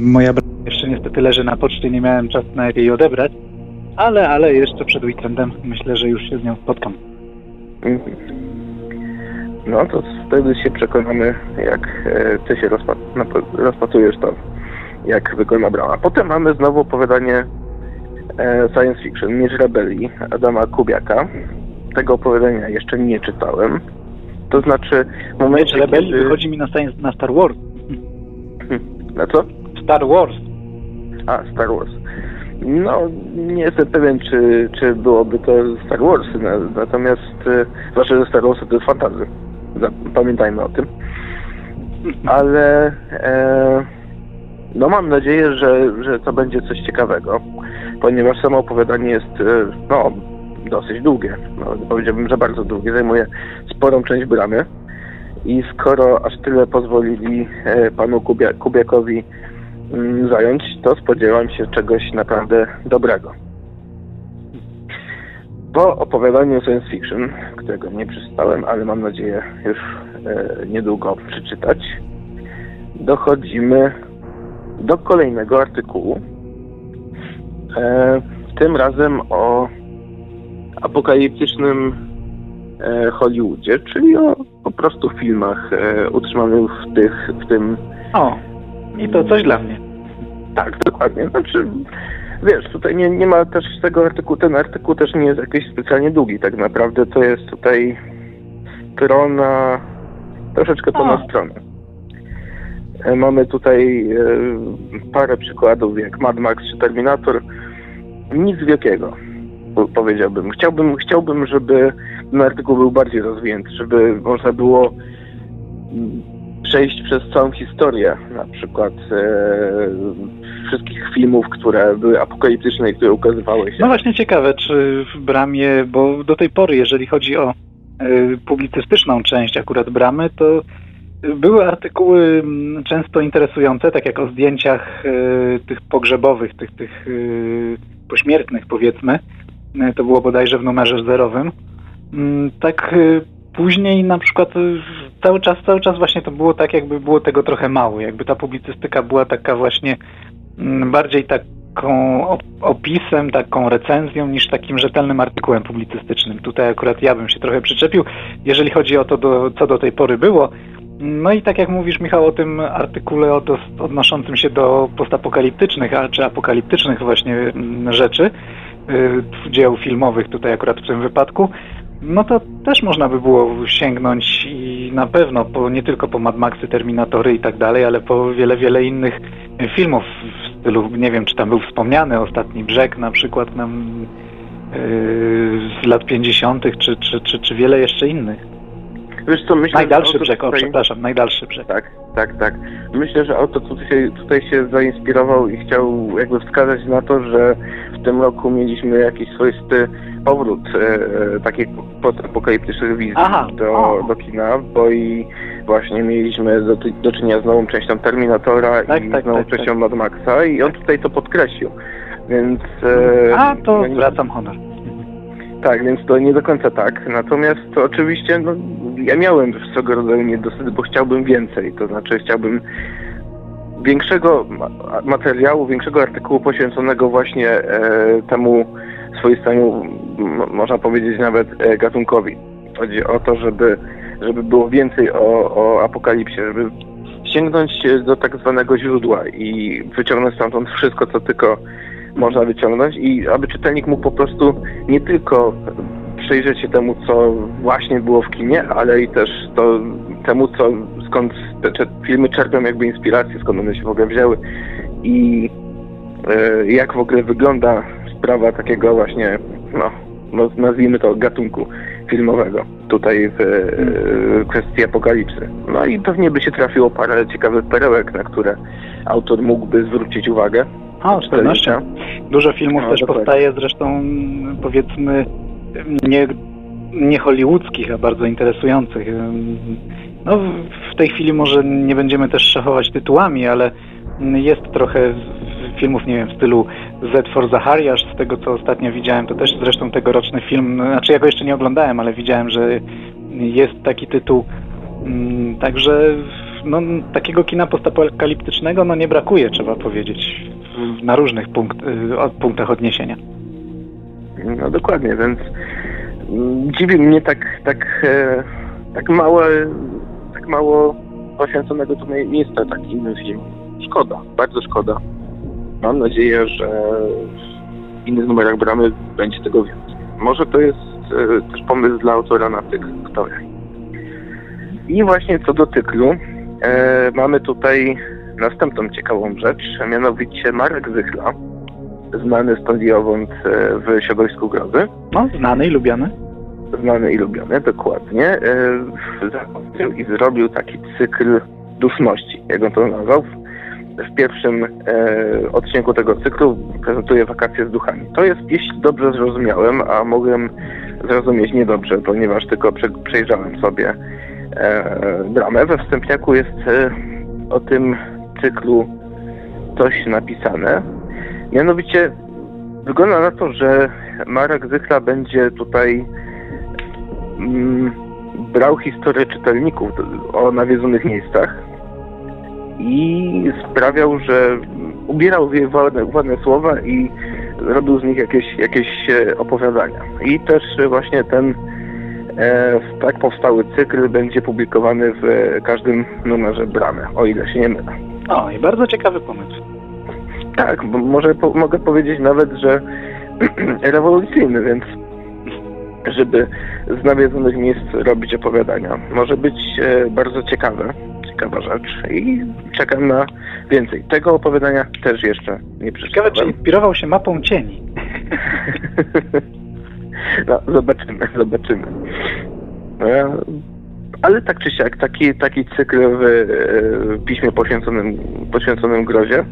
moja brama jeszcze niestety leży na poczcie, nie miałem czasu na jej odebrać, ale, ale jeszcze przed weekendem myślę, że już się z nią spotkam. Mhm. No to wtedy się przekonamy, jak e, ty się rozpatrujesz to, jak wygląda brama. Potem mamy znowu opowiadanie e, science fiction, Miecz Rebelii Adama Kubiaka. Tego opowiadania jeszcze nie czytałem. To znaczy Miecz Rebelii kiedy... wychodzi mi na, science, na Star Wars. Na co? Star Wars. A, Star Wars. No, nie jestem pewien, czy, czy byłoby to Star Wars, na- natomiast e, zwłaszcza, że Star Wars to jest fantazy. Pamiętajmy o tym. Ale e, no mam nadzieję, że, że to będzie coś ciekawego, ponieważ samo opowiadanie jest e, no, dosyć długie. No, powiedziałbym, że bardzo długie. Zajmuje sporą część bramy. I skoro aż tyle pozwolili e, panu Kubia, Kubiakowi zająć, to spodziewam się czegoś naprawdę dobrego. Po opowiadaniu science fiction, którego nie przeczytałem, ale mam nadzieję już e, niedługo przeczytać, dochodzimy do kolejnego artykułu. E, tym razem o apokaliptycznym e, Hollywoodzie, czyli o po prostu filmach utrzymanych w, tych, w tym O, i to coś dla mnie. Tak, dokładnie. Znaczy, wiesz, tutaj nie, nie ma też tego artykułu, ten artykuł też nie jest jakiś specjalnie długi, tak naprawdę to jest tutaj strona, troszeczkę ponad A. stronę. E, Mamy tutaj e, parę przykładów, jak Mad Max czy Terminator. Nic wielkiego, po- powiedziałbym. Chciałbym, chciałbym, żeby ten artykuł był bardziej rozwinięty, żeby można było przejść przez całą historię, na przykład e, wszystkich filmów, które były apokaliptyczne i które ukazywały się. No właśnie ciekawe, czy w Bramie, bo do tej pory, jeżeli chodzi o y, publicystyczną część akurat Bramy, to były artykuły często interesujące, tak jak o zdjęciach y, tych pogrzebowych, tych, tych y, pośmiertnych powiedzmy. Y, To było bodajże w numerze zerowym. Mm, Tak y, później na przykład y, cały czas, cały czas właśnie to było tak, jakby było tego trochę mało. Jakby ta publicystyka była taka właśnie mm, bardziej taką op- opisem, taką recenzją niż takim rzetelnym artykułem publicystycznym. Tutaj akurat ja bym się trochę przyczepił, jeżeli chodzi o to, do, co do tej pory było. No i tak jak mówisz, Michał, o tym artykule od, odnoszącym się do postapokaliptycznych, czy apokaliptycznych właśnie mm, rzeczy, y, dzieł filmowych tutaj akurat w tym wypadku, no to też można by było sięgnąć i na pewno po, nie tylko po Mad Maxy, Terminatory i tak dalej, ale po wiele, wiele innych filmów w stylu, nie wiem, czy tam był wspomniany Ostatni Brzeg na przykład nam yy, z lat 50., czy, czy, czy, czy wiele jeszcze innych. Wiesz co, myślę, Najdalszy brzeg, o przepraszam, najdalszy brzeg. Tak, tak, tak. Myślę, że autor tutaj, tutaj się zainspirował i chciał jakby wskazać na to, że w tym roku mieliśmy jakiś swoisty powrót e, e, takich postapokaliptycznych wizji Aha, do, o. do kina, bo i właśnie mieliśmy do, do czynienia z nową częścią Terminatora Tak, i tak, z nową tak, tak. częścią Mad Maxa i on tutaj to podkreślił. Więc... e, A, to no nie- zwracam honor. Tak, więc to nie do końca tak. Natomiast to oczywiście no, ja miałem swego rodzaju niedosyt, bo chciałbym więcej. To znaczy chciałbym większego ma- materiału, większego artykułu poświęconego właśnie e, temu swoistemu, można powiedzieć nawet e, gatunkowi. Chodzi o to, żeby, żeby było więcej o, o apokalipsie, żeby sięgnąć do tak zwanego źródła i wyciągnąć stamtąd wszystko, co tylko można wyciągnąć i aby czytelnik mógł po prostu nie tylko przyjrzeć się temu, co właśnie było w kinie, ale i też to, temu, co, skąd te, filmy czerpią jakby inspirację, skąd one się w ogóle wzięły i e, jak w ogóle wygląda sprawa takiego właśnie, no, no nazwijmy to gatunku filmowego tutaj w e, kwestii apokalipsy. No i pewnie by się trafiło parę ciekawych perełek, na które autor mógłby zwrócić uwagę. O, z pewnością. Dużo filmów No, też dokładnie. powstaje, zresztą powiedzmy nie, nie hollywoodzkich, a bardzo interesujących. No, w tej chwili może nie będziemy też szachować tytułami, ale jest trochę filmów, nie wiem, w stylu Z for Zachariasz, z tego co ostatnio widziałem, to też zresztą tegoroczny film, znaczy ja go jeszcze nie oglądałem, ale widziałem, że jest taki tytuł. Mm, Także no, takiego kina postapokaliptycznego no, nie brakuje, trzeba powiedzieć, na różnych punkt, y, punktach odniesienia. No dokładnie, więc mm, dziwi mnie tak, tak, e, tak małe, tak mało poświęconego tutaj miejsca takim filmom. Szkoda, bardzo szkoda. Mam nadzieję, że w innych numerach bramy będzie tego więcej. Może to jest e, też pomysł dla autora na tych, wie. I właśnie co do cyklu, e, mamy tutaj następną ciekawą rzecz, mianowicie Marek Zychla, znany stądowąd e, w środowisku grozy, No, znany i lubiany. znany i lubiony, dokładnie, e, zakończył i zrobił taki cykl duszności, jak on to nazwał. W pierwszym e, odcinku tego cyklu prezentuje wakacje z duchami. To jest, jeśli dobrze zrozumiałem, a mogłem zrozumieć niedobrze, ponieważ tylko prze, przejrzałem sobie dramę. We wstępniaku jest o tym cyklu coś napisane. Mianowicie wygląda na to, że Marek Zychla będzie tutaj mm, brał historię czytelników o nawiedzonych miejscach i sprawiał, że ubierał w je ładne, ładne słowa i robił z nich jakieś, jakieś e, opowiadania. I też właśnie ten e, tak powstały cykl będzie publikowany w e, każdym numerze Bramy, o ile się nie mylę. O, i bardzo ciekawy pomysł. Tak, bo może po, mogę powiedzieć nawet, że rewolucyjny, więc żeby z nawiedzonych miejsc robić opowiadania. Może być e, bardzo ciekawe, ciekawa rzecz i czekam na więcej. Tego opowiadania też jeszcze nie Ciekawe, czy przeczytałem. inspirował się mapą cieni. No, zobaczymy, zobaczymy. E, Ale tak czy siak, taki, taki cykl w e, piśmie poświęconym, poświęconym grozie,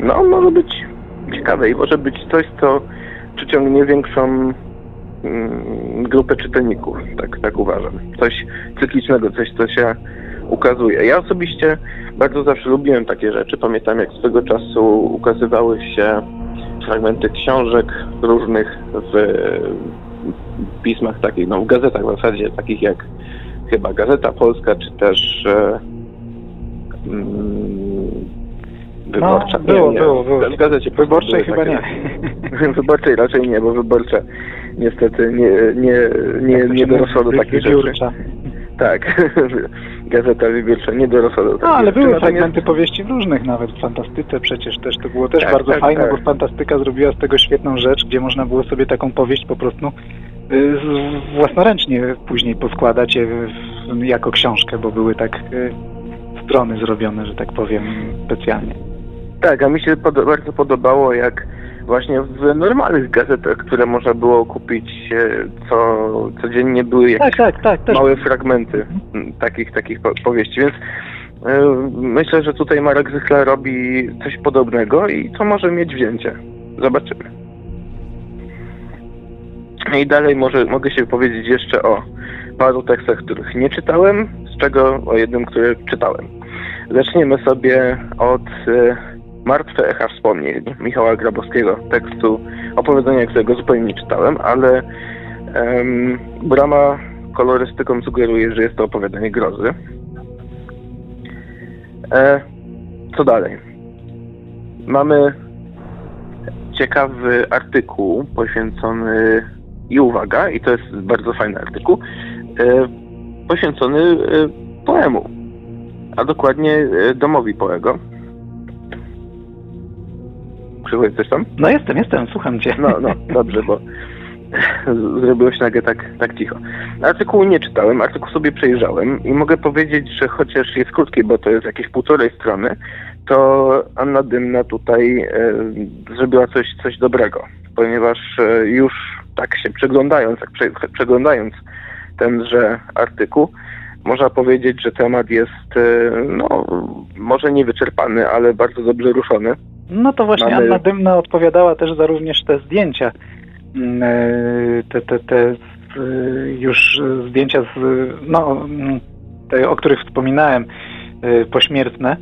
no może być ciekawe i może być coś, co przyciągnie większą mm, grupę czytelników, tak, tak uważam. Coś cyklicznego, coś, co się ukazuje. Ja osobiście bardzo zawsze lubiłem takie rzeczy. Pamiętam, jak swego czasu ukazywały się fragmenty książek różnych w pismach takich, no w gazetach w zasadzie, takich jak chyba Gazeta Polska, czy też e, mm, Wyborcza. No, było, było, było. W gazecie Wyborczej chyba takie- nie. Wyborczej raczej nie, bo wyborcze niestety nie, nie, nie, nie się dorosło do takich rzeczy. Tak, Gazeta Wybiórcza nie dorosła do takich No, ale były Natomiast- fragmenty powieści w różnych, nawet w fantastyce przecież też to było też Tak, bardzo tak, fajne, tak. bo fantastyka zrobiła z tego świetną rzecz, gdzie można było sobie taką powieść po prostu własnoręcznie później poskładać je jako książkę, bo były tak y, strony zrobione, że tak powiem, specjalnie. Tak, a mi się pod, bardzo podobało, jak właśnie w normalnych gazetach, które można było kupić e, co codziennie były jakieś Tak, tak, tak. Małe fragmenty takich, takich po- powieści, więc e, myślę, że tutaj Marek Zychla robi coś podobnego i to może mieć wzięcie. Zobaczymy. I dalej może, mogę się powiedzieć jeszcze o paru tekstach, których nie czytałem, z czego o jednym, który czytałem. Zaczniemy sobie od e, Martwe echa wspomnień Michała Grabowskiego, tekstu opowiadania, którego zupełnie nie czytałem, ale brama kolorystyką sugeruje, że jest to opowiadanie grozy. E, co dalej? Mamy ciekawy artykuł poświęcony i uwaga, i to jest bardzo fajny artykuł, e, poświęcony e, poemu, a dokładnie e, domowi poego. Przychodzi coś tam? No jestem, jestem, słucham cię. No, no, dobrze, bo zrobiło się nagle tak, tak cicho. Artykułu nie czytałem, artykuł sobie przejrzałem i mogę powiedzieć, że chociaż jest krótki, bo to jest jakieś półtorej strony, to Anna Dymna tutaj e, zrobiła coś, coś dobrego, ponieważ e, już tak się przeglądając, tak prze, przeglądając tenże artykuł, można powiedzieć, że temat jest, e, no, może niewyczerpany, ale bardzo dobrze ruszony. No to właśnie Mamy- Anna Dymna odpowiadała też za również te zdjęcia, mm, e, te, te, te e, już zdjęcia, z, no, mm, te, o których wspominałem, e, pośmiertne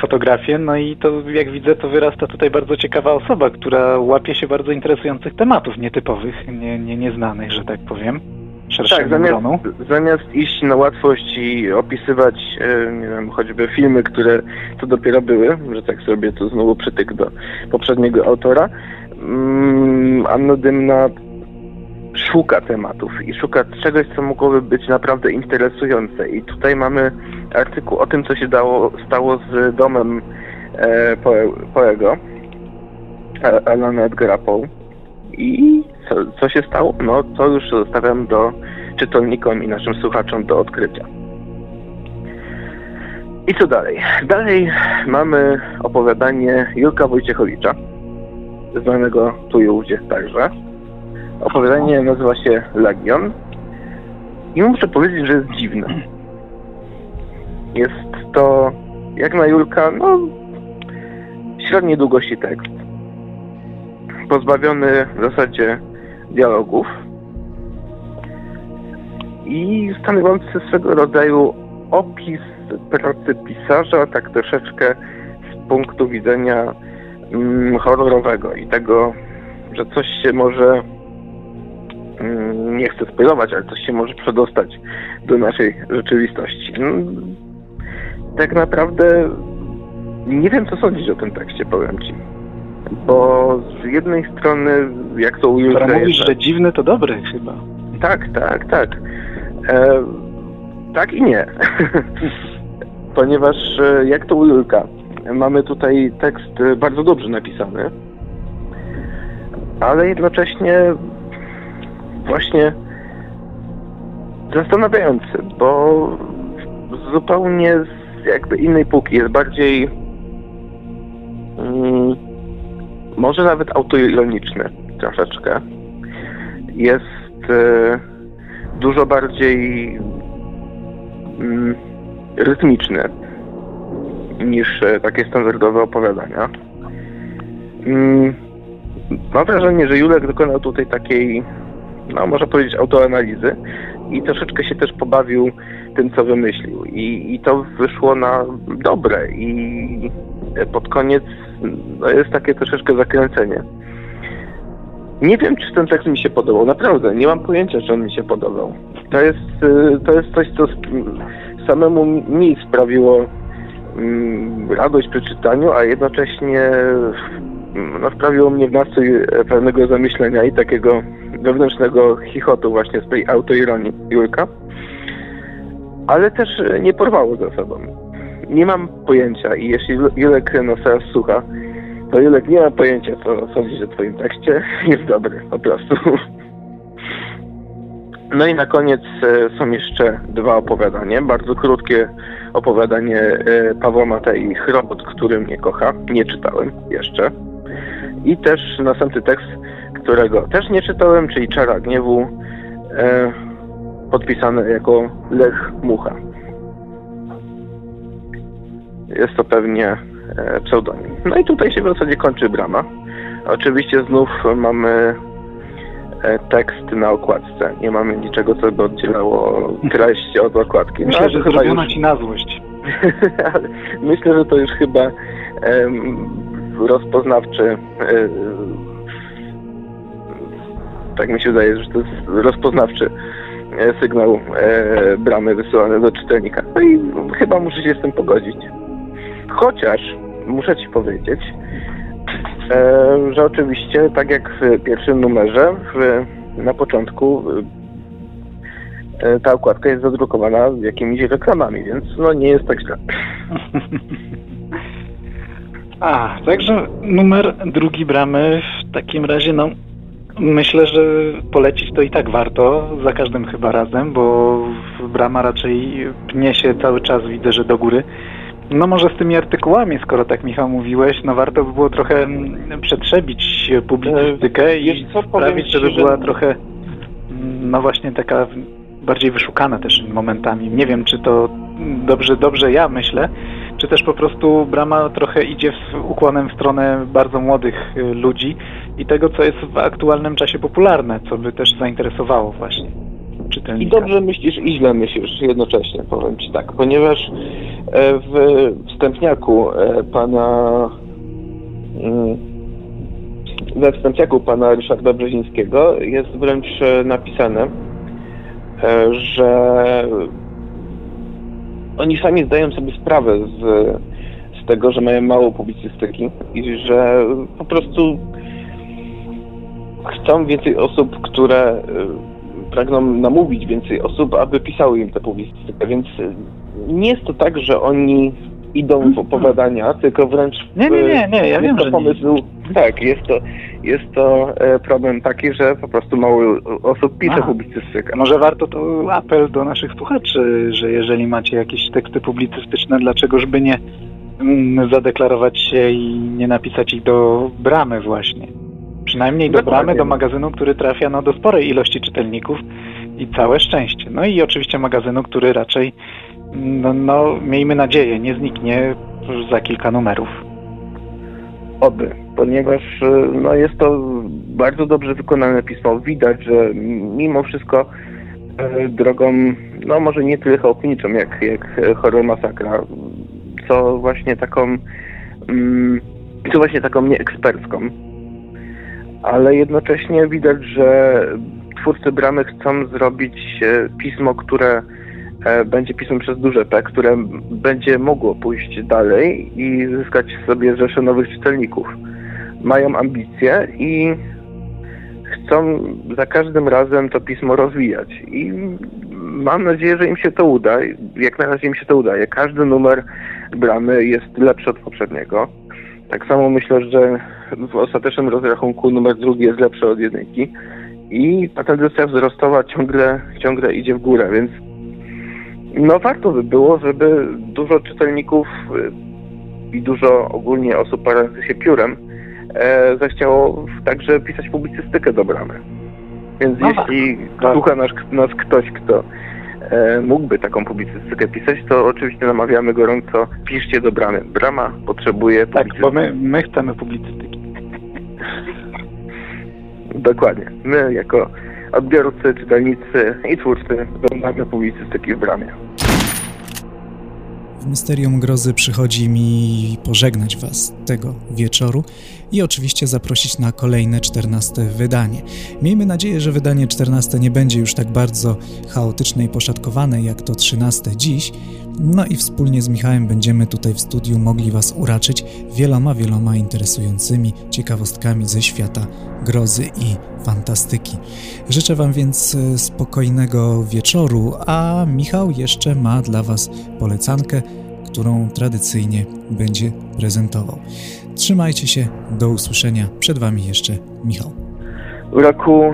fotografie, no i to jak widzę, to wyrasta tutaj bardzo ciekawa osoba, która łapie się bardzo interesujących tematów, nietypowych, nie, nie, nieznanych, że tak powiem, Tak, zamiast, gronu. zamiast iść na łatwość i opisywać, e, nie wiem, choćby filmy, które to dopiero były, że tak sobie to znowu przytyk do poprzedniego autora, mm, Anna Dymna szuka tematów i szuka czegoś, co mogłoby być naprawdę interesujące. I tutaj mamy artykuł o tym, co się dało, stało z domem e, Poe, Poego, Alana Edgara Poe. I co, co się stało? No, to już zostawiam do czytelnikom i naszym słuchaczom do odkrycia. I co dalej? Dalej mamy opowiadanie Jurka Wojciechowicza, znanego tu i ówdzie także. Opowiadanie nazywa się Legion i muszę powiedzieć, że jest dziwne. Jest to, jak na Julka, no, średniej długości tekst. Pozbawiony w zasadzie dialogów i stanowiący swego rodzaju opis pracy pisarza, tak troszeczkę z punktu widzenia mm, horrorowego i tego, że coś się może nie chcę spoilować, ale coś się może przedostać do naszej rzeczywistości. Mm, Tak naprawdę nie wiem, co sądzić o tym tekście, powiem ci. Bo z jednej strony, jak to u Julka Skoro mówisz, że dziwny, to dobry chyba. tak, tak, tak. E, tak i nie. Ponieważ e, jak to u Julka, mamy tutaj tekst bardzo dobrze napisany, ale jednocześnie właśnie zastanawiający, bo zupełnie z jakby innej półki jest bardziej mm, może nawet autoironiczny troszeczkę. Jest e, dużo bardziej mm, rytmiczny niż e, takie standardowe opowiadania. Mm, mam wrażenie, że Julek dokonał tutaj takiej, no można powiedzieć, autoanalizy i troszeczkę się też pobawił tym, co wymyślił. I, i to wyszło na dobre i pod koniec no, jest takie troszeczkę zakręcenie. Nie wiem, czy ten tekst mi się podobał. Naprawdę, nie mam pojęcia, czy on mi się podobał. To jest, y, to jest coś, co samemu mi sprawiło mm, radość przy czytaniu, a jednocześnie mm, no, mnie w nastrój pewnego zamyślenia i takiego wewnętrznego chichotu właśnie z tej autoironii Julka. Ale też nie porwało ze sobą. Nie mam pojęcia i jeśli Julek nas teraz słucha, to Julek nie ma pojęcia, co sądzić o twoim tekście. Jest dobry, po prostu. No i na koniec e, są jeszcze dwa opowiadania. Bardzo krótkie opowiadanie e, Pawła Matei Chrobot, który mnie kocha. Nie czytałem jeszcze. I też następny tekst, którego też nie czytałem, czyli Czara Gniewu, e, podpisany jako Lech Mucha. Jest to pewnie e, pseudonim. No i tutaj się w zasadzie kończy brama. Oczywiście znów mamy e, tekst na okładce. Nie mamy niczego, co by oddzielało treść od okładki. Myślę, że chyba zrobiono już- ci na złość. myślę, że to już chyba em, rozpoznawczy. e, tak mi się wydaje, że to jest rozpoznawczy e, sygnał e, bramy wysyłany do czytelnika. No i chyba muszę się z tym pogodzić. Chociaż muszę ci powiedzieć, e, że oczywiście, tak jak w pierwszym numerze, w, na początku e, ta okładka jest zadrukowana jakimiś reklamami, więc no nie jest tak źle. A, także numer drugi bramy w takim razie, no myślę, że polecić to i tak warto, za każdym chyba razem, bo brama raczej pnie się cały czas, widzę, że do góry. No może z tymi artykułami, skoro tak Michał mówiłeś, no warto by było trochę przetrzebić publicystykę i wiesz co, sprawić, ci, żeby że- była trochę, no właśnie taka bardziej wyszukana też momentami. Nie wiem, czy to dobrze, dobrze ja myślę, czy też po prostu Brama trochę idzie w, ukłonem w stronę bardzo młodych y, ludzi i tego, co jest w aktualnym czasie popularne, co by też zainteresowało właśnie I czytelnika. dobrze myślisz i źle myślisz jednocześnie, powiem Ci tak, ponieważ e, w wstępniaku e, pana mm, we wstępniaku pana Ryszarda Brzezińskiego jest wręcz e, napisane, że oni sami zdają sobie sprawę z, z tego, że mają mało publicystyki i że po prostu chcą więcej osób, które y, pragną namówić więcej osób, aby pisały im tę publicystykę, więc y, nie jest to tak, że oni idą w opowiadania, tylko wręcz w, Nie, nie, nie, nie, ja wiem, że nie. Tak, jest to, jest to e, problem taki, że po prostu mało osób pisze Aha. publicystykę. Może warto to apel do naszych słuchaczy, że jeżeli macie jakieś teksty publicystyczne, dlaczegoż by nie mm, zadeklarować się i nie napisać ich do bramy właśnie. Przynajmniej do Dokładnie. bramy, do magazynu, który trafia no, do sporej ilości czytelników i całe szczęście. No i oczywiście magazynu, który raczej, no, no miejmy nadzieję, nie zniknie za kilka numerów. Oby, ponieważ e, no, jest to bardzo dobrze wykonane pismo. Widać, że mimo wszystko e, drogą, no może nie tyle chaotyczną jak, jak horror masakra, co właśnie taką, mm, co właśnie taką nieekspercką. Ale jednocześnie widać, że twórcy bramy chcą zrobić e, pismo, które będzie pismem przez duże P, które będzie mogło pójść dalej i zyskać sobie rzeszę nowych czytelników. Mają ambicje i chcą za każdym razem to pismo rozwijać. I mam nadzieję, że im się to uda. Jak na razie im się to udaje. Każdy numer bramy jest lepszy od poprzedniego. Tak samo myślę, że w ostatecznym rozrachunku numer drugi jest lepszy od jedynki. I ta tendencja wzrostowa ciągle, ciągle idzie w górę, więc no warto by było, żeby dużo czytelników y, i dużo ogólnie osób parających się piórem e, zechciało także pisać publicystykę do bramy. Więc No jeśli tak. słucha nas, nas ktoś, kto e, mógłby taką publicystykę pisać, to oczywiście namawiamy gorąco, piszcie do bramy. Brama potrzebuje Tak, bo publicystyki. my, my chcemy publicystyki. Dokładnie. My jako odbiorcy, czytelnicy i twórcy żądamy publicystyki w bramie. W Mysterium Grozy przychodzi mi pożegnać Was tego wieczoru i oczywiście zaprosić na kolejne 14 wydanie. Miejmy nadzieję, że wydanie 14 nie będzie już tak bardzo chaotyczne i poszatkowane jak to 13 dziś. No i wspólnie z Michałem będziemy tutaj w studiu mogli Was uraczyć wieloma, wieloma interesującymi ciekawostkami ze świata grozy i fantastyki. Życzę Wam więc e, spokojnego wieczoru, a Michał jeszcze ma dla Was polecankę, którą tradycyjnie będzie prezentował. Trzymajcie się, do usłyszenia. Przed Wami jeszcze Michał. W roku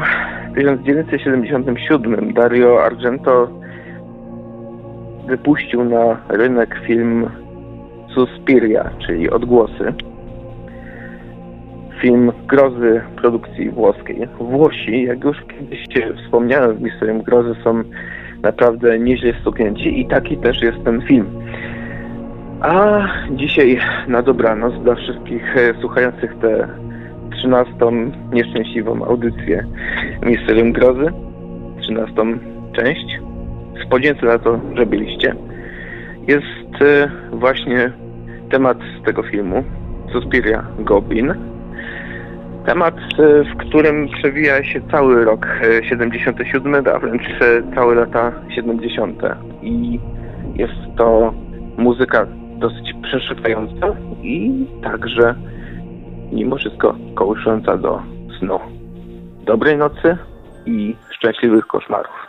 1977 Dario Argento wypuścił na rynek film Suspiria, czyli Odgłosy. film grozy produkcji włoskiej. Włosi, jak już kiedyś wspomniałem w Misterium Grozy, są naprawdę nieźle stuknięci i taki też jest ten film. A dzisiaj na dobranoc dla wszystkich słuchających tę 13 nieszczęśliwą audycję Misterium Grozy, 13 część, podzięce za to, że byliście, jest e, właśnie temat tego filmu, Suspiria Goblin. Temat, e, w którym przewija się cały rok e, 77, a wręcz e, całe lata 70. I jest to muzyka dosyć przeszypająca i także mimo wszystko kołysząca do snu. Dobrej nocy i szczęśliwych koszmarów.